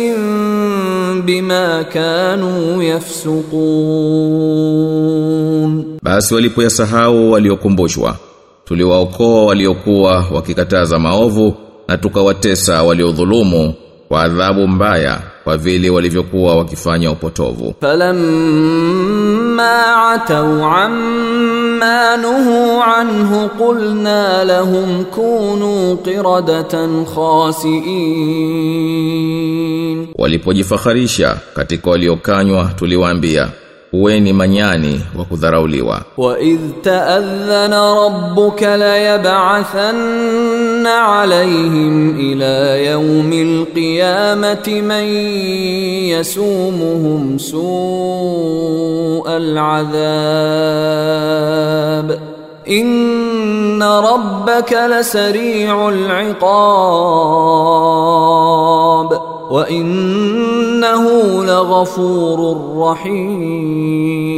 بما كانوا يفسقون basi walipoyasahau waliokumbushwa tuliwaokoa waliokuwa wakikataza maovu na tukawatesa waliodhulumu kwa adhabu mbaya kwa vile walivyokuwa wakifanya upotovu فلما عتوا عما نهوا عنه قلنا لهم كونوا قردة خاسئين walipojifakharisha katika waliokanywa tuliwaambia uweni manyani wa kudharauliwa وإذ تأذن ربك ليبعثن عليهم إلى يوم القيامة من يسومهم سوء العذاب. إن ربك لسريع العقاب. وإنه لغفور رحيم.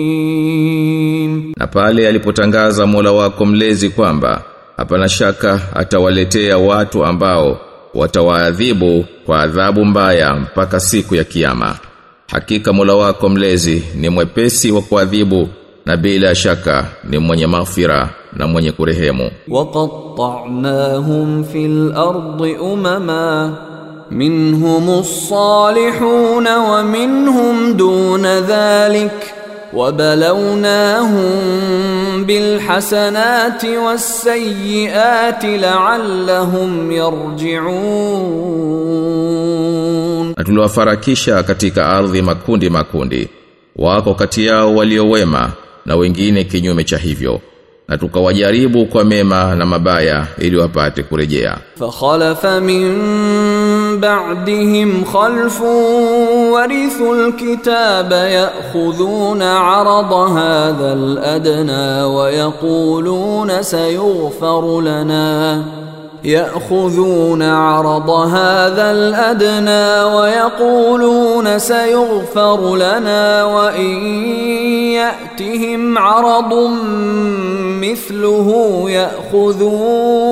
Na pale alipotangaza Mola wako mlezi kwamba hapana shaka atawaletea watu ambao watawaadhibu kwa adhabu mbaya mpaka siku ya kiyama. Hakika Mola wako mlezi ni mwepesi wa kuadhibu na bila shaka ni mwenye maghfira na mwenye kurehemu. Waqatta'nahum fil ardi umama minhumus salihun wa minhum duna dhalika وبلوناهم بالحسنات والسيئات لعلهم يرجعون na tuliwafarakisha katika ardhi makundi makundi wako kati yao waliowema na wengine kinyume cha hivyo na tukawajaribu kwa mema na mabaya ili wapate kurejea فخلف من بعدهم خلف ورثوا الكتاب يأخذون عرض هذا الأدنى ويقولون سيغفر لنا. يأخذون عرض هذا الأدنى ويقولون سيغفر لنا وإن يأتهم عرض مثله ياخذوه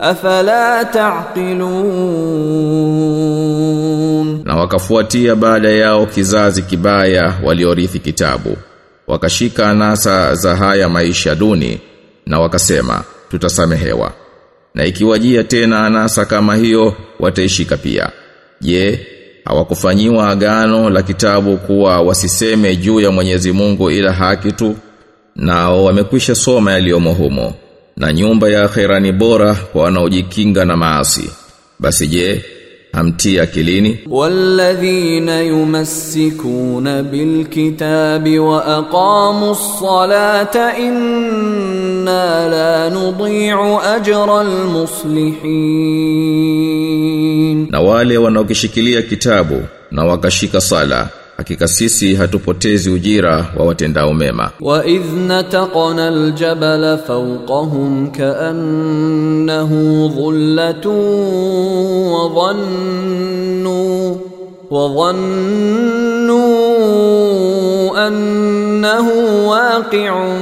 afala taqilun. Na wakafuatia baada yao kizazi kibaya waliorithi kitabu. Wakashika anasa za haya maisha duni na wakasema tutasamehewa. Na ikiwajia tena anasa kama hiyo wataishika pia. Je hawakufanyiwa agano la kitabu kuwa wasiseme juu ya Mwenyezi Mungu ila haki tu? Nao wamekwisha soma yaliyomo humo na nyumba ya akhera ni bora kwa wanaojikinga na maasi. Basi je hamtia akilini? Walladhina yumassikuna bilkitabi wa aqamu ssalata inna la nudhi'u ajra almuslihin. Na wale wanaokishikilia kitabu na wakashika sala. hakika sisi hatupotezi ujira wa watendao mema واذ نتقنا الجبل فوقهم كانه ظله وظنوا وظنوا انه واقع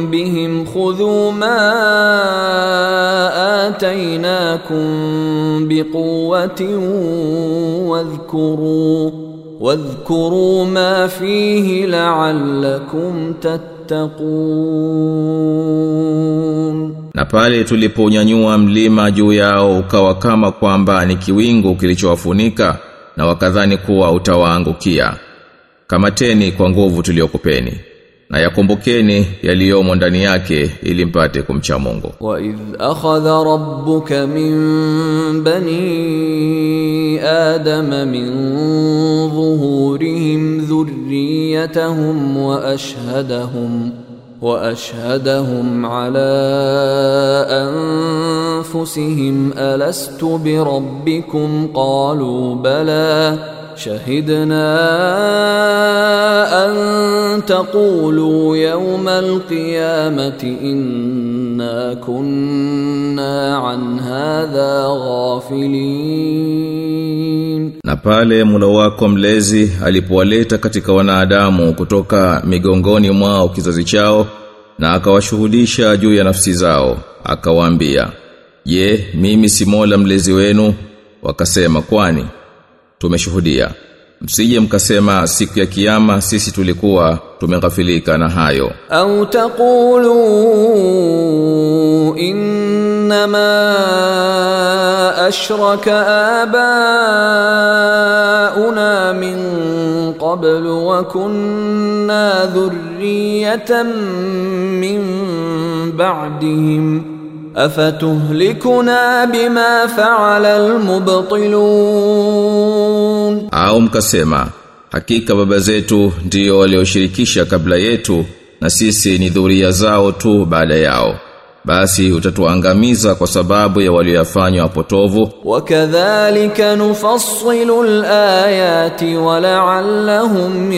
بهم خذوا ما اتيناكم بقوه واذكروا واذكروا ما فيه لعلكم تتقون na pale tuliponyanyua mlima juu yao ukawa kama kwamba ni kiwingu kilichowafunika na wakadhani kuwa utawaangukia kamateni kwa nguvu tuliyokupeni na yakumbukeni yaliyomo ndani yake ili mpate kumcha Mungu. Wa idh akhadha rabbuka min bani adama min dhuhurihim dhurriyatahum wa ashhadahum wa واشهدهم على انفسهم الست بربكم qalu bala شهدنا أن تقولوا يوم القيامة إنا كنا عن هذا غافلين Na pale Mola wako mlezi alipowaleta katika wanadamu kutoka migongoni mwao kizazi chao na akawashuhudisha juu ya nafsi zao akawaambia Je mimi si Mola mlezi wenu wakasema kwani tumeshuhudia. Msije mkasema siku ya kiyama sisi tulikuwa tumeghafilika na hayo. Au taqulu innama ashraka abauna min qablu wa kunna dhurriyatan min ba'dihim afatuhlikuna bima faala almubtilun au mkasema hakika baba zetu ndio walioshirikisha kabla yetu na sisi ni dhuria zao tu baada yao. Basi utatuangamiza kwa sababu ya walioyafanywa wapotovu. Wakadhalika nufassilu alayati wala'allahum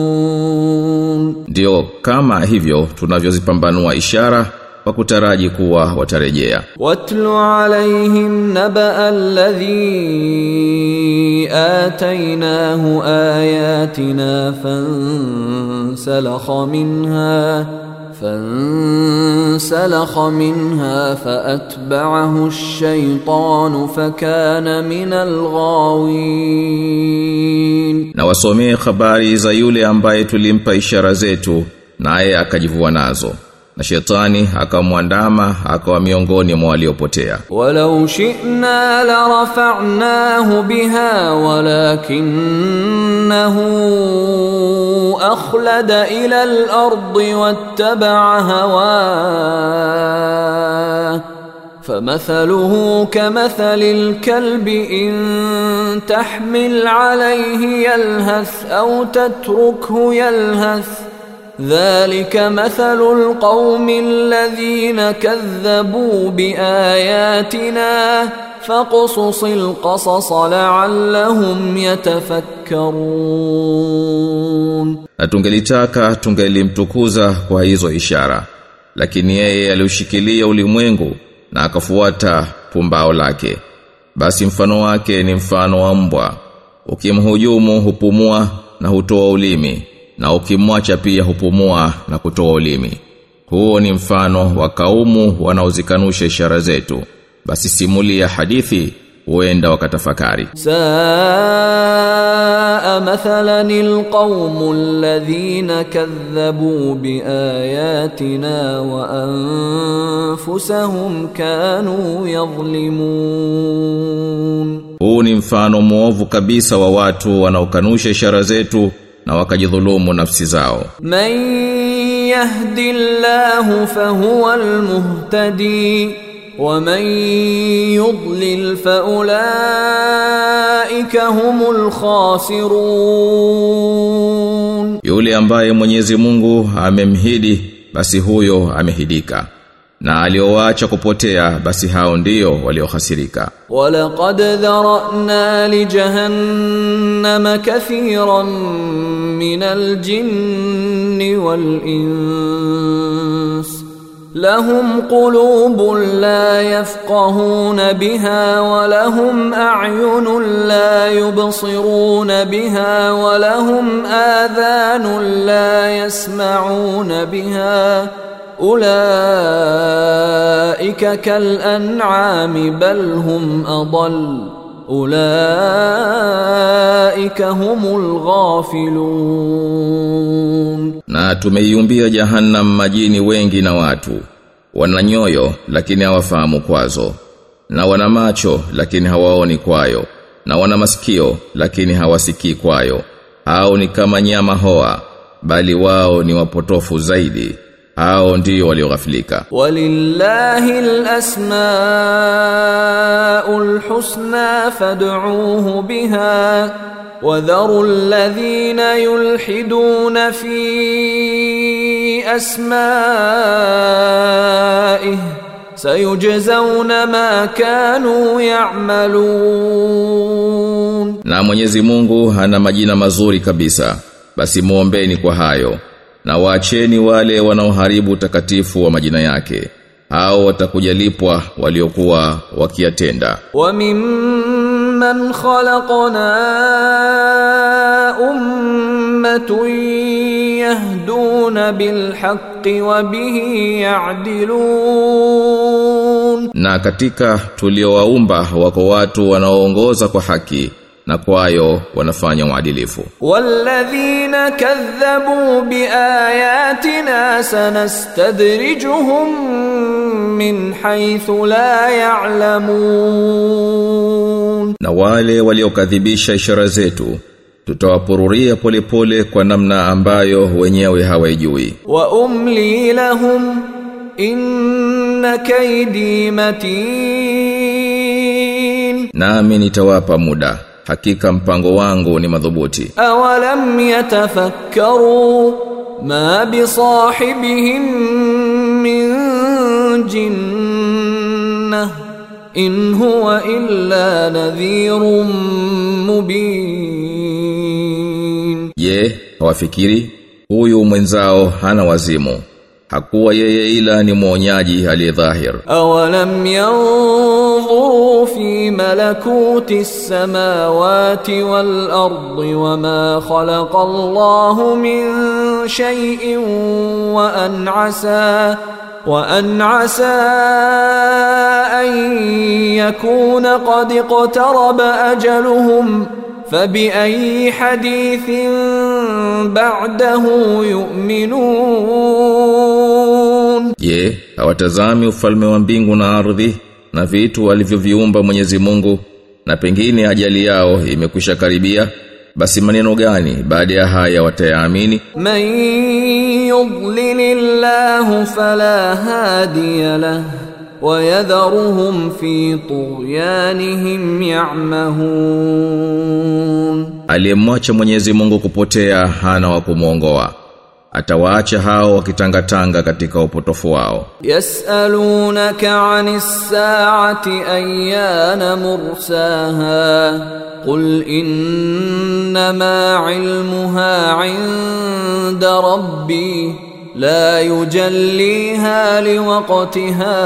yarji'un. Ndio kama hivyo tunavyozipambanua ishara kwa kutaraji kuwa watarejea واتل عليهم نبأ الذي آتيناه آياتنا فانسلخ منها فانسلخ منها فأتبعه الشيطان فكان من الغاوين na wasomee habari za yule ambaye tulimpa ishara zetu naye akajivua nazo na shetani akamwandama akawa miongoni mwa waliopotea. ولو شئنا لرفعناه بها ولكنه أخلد إلى الأرض واتبع هواه فمثله كمثل الكلب إن تحمل عليه يلهث أو تتركه يلهث Dhalika mathalu alqaumi alladhina kadhabu biayatina faqsus alqasas la'allahum yatafakkarun, na tungelitaka tungelimtukuza kwa hizo ishara, lakini yeye aliushikilia ulimwengu na akafuata pumbao lake. Basi mfano wake ni mfano wa mbwa, ukimhujumu hupumua na hutoa ulimi na ukimwacha pia hupumua na kutoa ulimi. Huo ni mfano wa kaumu wanaozikanusha ishara zetu. Basi simulia hadithi huenda wakatafakari. Saa mathalan alqaumu alladhina kadhabu biayatina wa anfusahum kanu yadhlimun. Huu ni mfano mwovu kabisa wa watu wanaokanusha ishara zetu na wakajidhulumu nafsi zao. Man yahdi Allah fa huwa almuhtadi wa man yudlil fa ulaika humul khasirun. Yule ambaye Mwenyezi Mungu amemhidi basi huyo amehidika. Na aliowaacha kupotea basi hao ndio waliohasirika. ولقد ذرأنا لجهنم كثيرا من الجن والإنس لهم قلوب لا يفقهون بها ولهم أعين لا يبصرون بها ولهم آذان لا يسمعون ulaika kal an'ami bal hum adall ulaika humul ghafilun na tumeiumbia jahannam majini wengi na watu. Wana nyoyo lakini hawafahamu kwazo. Na wana macho lakini hawaoni kwayo. Na wana masikio lakini hawasikii kwayo. Au ni kama nyama hoa bali wao ni wapotofu zaidi hao ndio walioghafilika. Walillahi alasmaul husna fad'uuhu biha wadharu alladhina yulhiduna fi asma'ihi sayujzauna ma kanu ya'malun. Na Mwenyezi Mungu hana majina mazuri kabisa. Basi muombeni kwa hayo na waacheni wale wanaoharibu utakatifu wa majina yake. Hao watakujalipwa waliokuwa wakiyatenda. Wa mimman khalaqna ummatun yahduna bilhaqqi wa bihi ya'dilun. Na katika tuliowaumba wako watu wanaoongoza kwa haki na kwayo wanafanya uadilifu. Walladhina kadhabu biayatina sanastadrijuhum min haythu la ya'lamun. Na wale waliokadhibisha ishara zetu tutawapururia polepole kwa namna ambayo wenyewe hawajui wa umli lahum inna kaydi matin. Nami nitawapa muda hakika mpango wangu ni madhubuti. Awalam yatafakkaru ma bi sahibihim min jinna in huwa illa nadhirun mubin. Je hawafikiri? Huyu mwenzao hana wazimu. Hakuwa yeye ila ni mwonyaji aliyedhahir awalam yan ينظروا في ملكوت السماوات والأرض وما خلق الله من شيء وأن عسى وأن عسى أن يكون قد اقترب أجلهم. فبأي حديث بعده يؤمنون؟ Je, hawatazami ufalme wa mbingu na ardhi? na vitu alivyoviumba Mwenyezi Mungu na pengine ajali yao imekwisha karibia basi maneno gani baada ya haya watayaamini? Man yudlilillahu fala hadiya lah wayadharuhum fi tughyanihim ya'mahun. Aliyemwacha Mwenyezi Mungu kupotea hana wa kumuongoa atawaacha hao wakitangatanga katika upotofu wao يسألونك عن الساعة أيان مرساها قل إنما علمها عند ربي لا يجليها لوقتها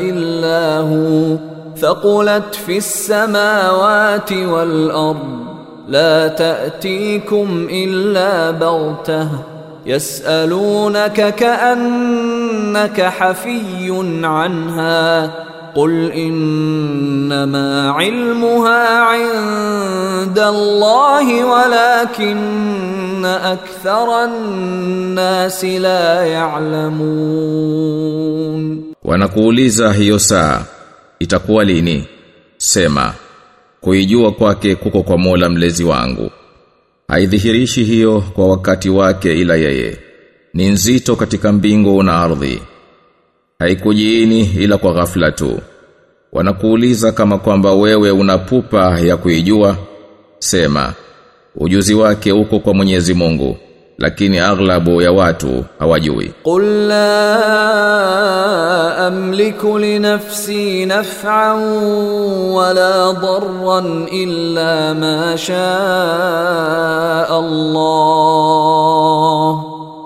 إلا هو ثقلت في السماوات والأرض لا تأتيكم إلا بغتة. يسألونك كأنك حفي عنها. قل إنما علمها عند الله ولكن أكثر الناس لا يعلمون. Wanakuuliza hiyo saa itakuwa lini? Sema. Kuijua kwake kuko kwa Mola mlezi wangu. Haidhihirishi hiyo kwa wakati wake ila yeye. Ni nzito katika mbingu na ardhi. Haikujiini ila kwa ghafla tu. Wanakuuliza kama kwamba wewe una pupa ya kuijua? Sema ujuzi wake uko kwa Mwenyezi Mungu lakini aghlabu ya watu hawajui qul la amliku li nafsi naf'an wala darran illa ma shaa Allah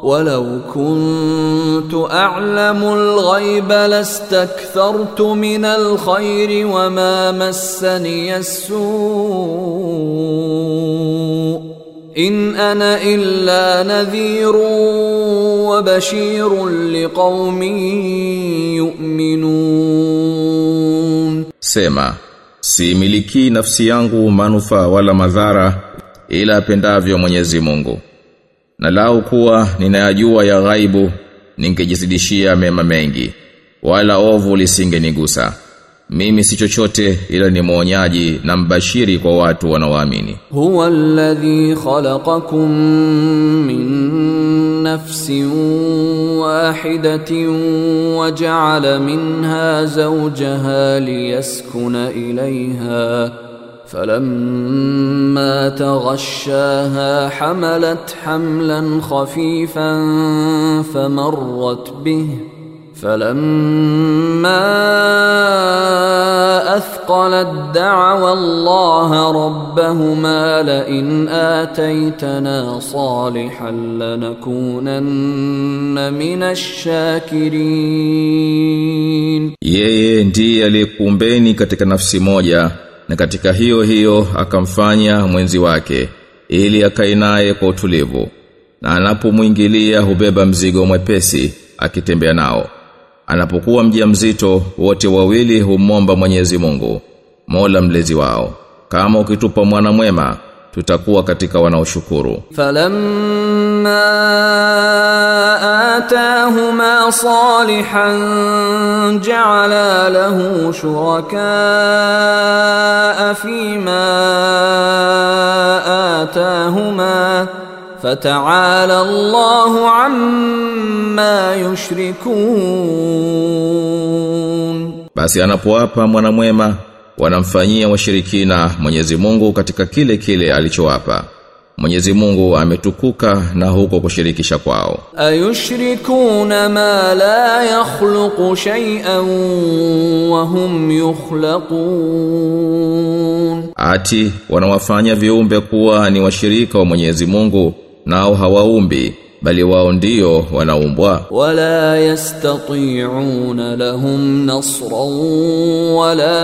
ولو كنت أعلم الغيب لاستكثرت من الخير وما مسني السوء in ana illa nadhirun wa bashirun liqaumin yu'minun, sema siimiliki nafsi yangu manufaa wala madhara ila apendavyo Mwenyezi Mungu. Na lau kuwa ninayajua ya ghaibu ningejizidishia mema mengi wala ovu lisingenigusa. Mimi si chochote ila ni mwonyaji na mbashiri kwa watu wanaoamini. هو الذي خلقكم من نفس واحدة وجعل منها زوجها ليسكن إليها فلما تغشاها حملت حملا خفيفا فمرت به فلما أثقلت دعوى الله ربهما لئن آتيتنا صالحا لنكونن من الشاكرين Yeye ndiye aliyekuumbeni katika nafsi moja na katika hiyo hiyo akamfanya mwenzi wake ili akae naye kwa utulivu na anapomwingilia hubeba mzigo mwepesi akitembea nao anapokuwa mjamzito wote wawili humomba Mwenyezi Mungu Mola mlezi wao. Kama ukitupa mwana mwema tutakuwa katika wanaoshukuru. Falamma atahuma salihan ja'ala lahu shuraka fima atahuma. فتعالى الله عما يشركون basi anapowapa mwana mwema wanamfanyia washirikina Mwenyezi Mungu katika kile kile alichowapa Mwenyezi Mungu ametukuka na huko kushirikisha kwao أيشركون ما لا يخلق شيئا وهم يخلقون ati wanawafanya viumbe kuwa ni washirika wa Mwenyezi Mungu nao hawaumbi bali wao ndio wanaumbwa wala yastati'una lahum nasran wala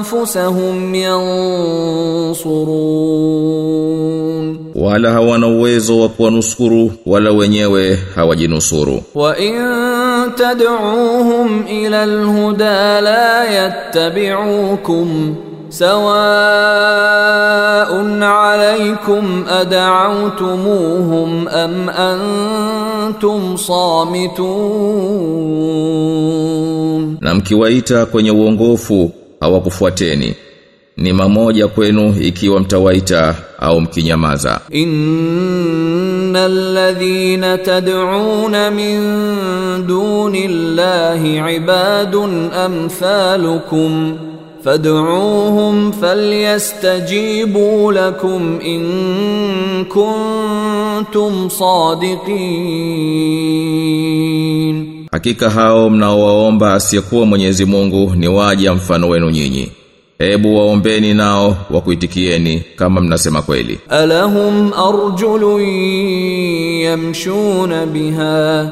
anfusahum yansurun. Wala hawana uwezo wa kuwanusuru wala wenyewe hawajinusuru. Wa in tad'uuhum ila alhuda la yattabi'ukum سواء عليكم أدعوتموهم أم أنتم صامتون na mkiwaita kwenye uongofu hawakufuateni ni mamoja kwenu ikiwa mtawaita au mkinyamaza إن الذين تدعون من دون الله عباد أمثالكم فادعوهم فليستجيبوا لكم إن كنتم صادقين hakika hao mnaowaomba asiyekuwa Mwenyezi Mungu ni waja mfano wenu nyinyi hebu waombeni nao wakuitikieni kama mnasema kweli ألهم أرجل يمشون بها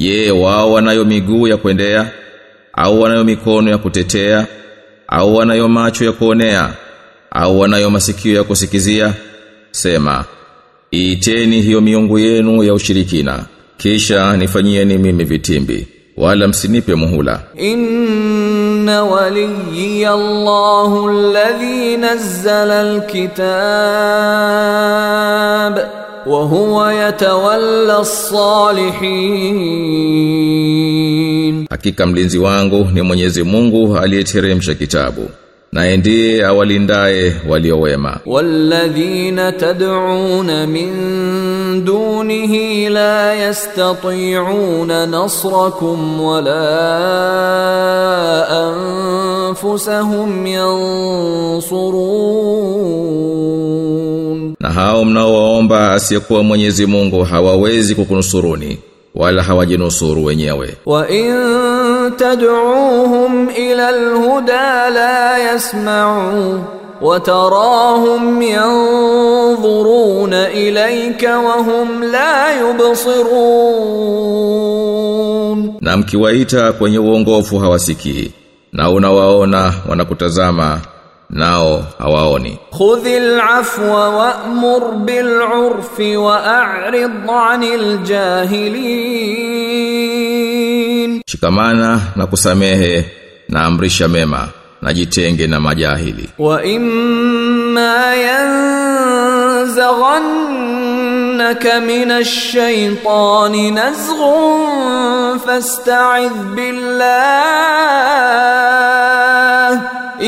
Je, wao wanayo miguu ya kuendea au wanayo mikono ya kutetea au wanayo macho ya kuonea au wanayo masikio ya kusikizia? Sema, iteni hiyo miungu yenu ya ushirikina kisha nifanyieni mimi vitimbi wala msinipe muhula. Inna waliyya Allahu alladhi nazzala alkitab wa huwa yatawalla as-salihin, hakika mlinzi wangu ni Mwenyezi Mungu aliyeteremsha kitabu naye ndiye awalindaye walio wema. Walladhina tad'un min dunihi la yastati'una nasrakum wala anfusahum yansurun na hao mnaowaomba asiyekuwa Mwenyezi Mungu hawawezi kukunusuruni wala hawajinusuru wenyewe. Wa in tad'uuhum ila alhuda la yasma'u wa tarahum yanzuruna ilayka wa hum la yubsirun. Na mkiwaita kwenye uongofu hawasikii na unawaona wanakutazama nao hawaoni. Khudhil afwa wa'mur bil urfi wa'rid 'anil jahilin. Shikamana na kusamehe na amrisha mema na jitenge na majahili. Wa imma yanzaghan innaka minash shaitani nazghun fasta'idh billah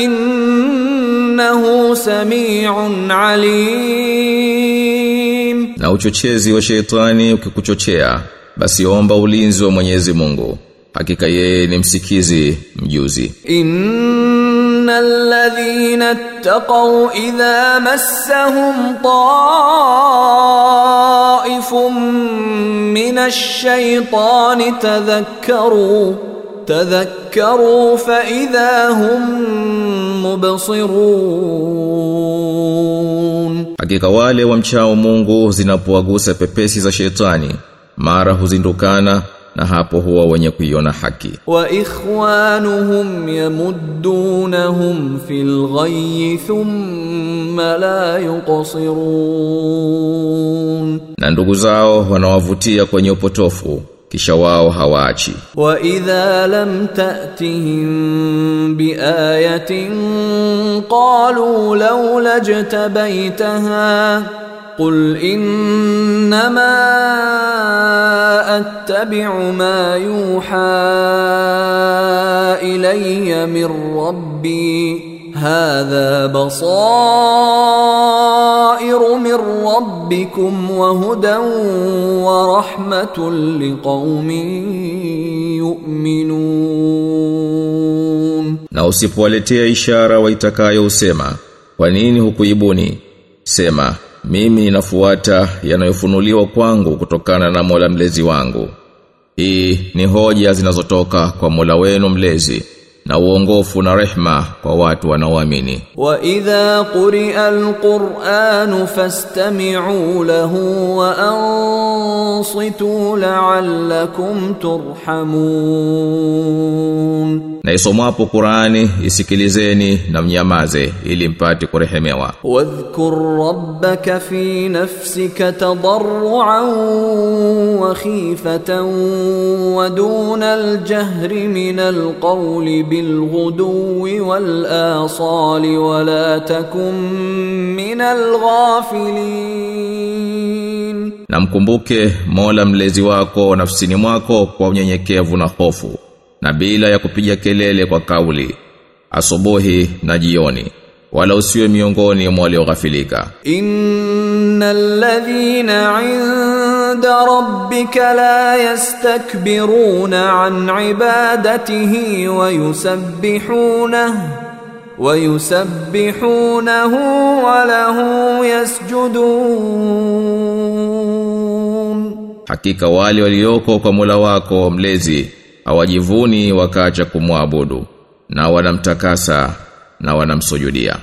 innahu samiun alim na uchochezi wa sheitani ukikuchochea basi omba ulinzi wa Mwenyezi Mungu. Hakika yeye ni msikizi mjuzi. In إن الذين اتقوا إذا مسهم طائف من الشيطان تذكروا تذكروا فإذا هم مبصرون Hakika wale wamchao Mungu zinapowagusa pepesi za shetani, mara huzindukana na hapo huwa wenye kuiona haki. Wa ikhwanuhum yamuddunahum fil ghayyi thumma la yuqsirun. Na ndugu zao wanawavutia kwenye upotofu kisha wao hawaachi. Wa idha lam ta'tihim bi ayatin qalu law lajtabaitaha قل إنما أتبع ما يوحى إلي من ربي هذا بصائر من ربكم وهدى ورحمة لقوم يؤمنون Na usipowaletea ishara waitakayo usema, kwa nini hukuibuni? Sema, mimi ninafuata yanayofunuliwa kwangu kutokana na Mola mlezi wangu. Hii ni hoja zinazotoka kwa Mola wenu mlezi na uongofu na rehma kwa watu wanaoamini. Wa idha quri'a al-Qur'an fastami'u lahu wa ansitu la'allakum turhamun. Na isomwapo Qur'ani isikilizeni na mnyamaze ili mpate kurehemewa. Wadhkur rabbaka fi nafsika tadarruan wa khifatan wa duna al-jahri min al-qawli بالغدو والآصال ولا تكن من الغافلين Na mkumbuke Mola mlezi wako nafsini mwako kwa unyenyekevu na hofu na bila ya kupiga kelele kwa kauli asubuhi na jioni wala usiwe miongoni mwa walioghafilika. إن الذين عند ربك لا يستكبرون عن عبادته ويسبحونه ويسبحونه وله يسجدون Hakika wale walioko kwa Mola wako mlezi hawajivuni wakaacha kumwabudu na wanamtakasa na wanamsujudia.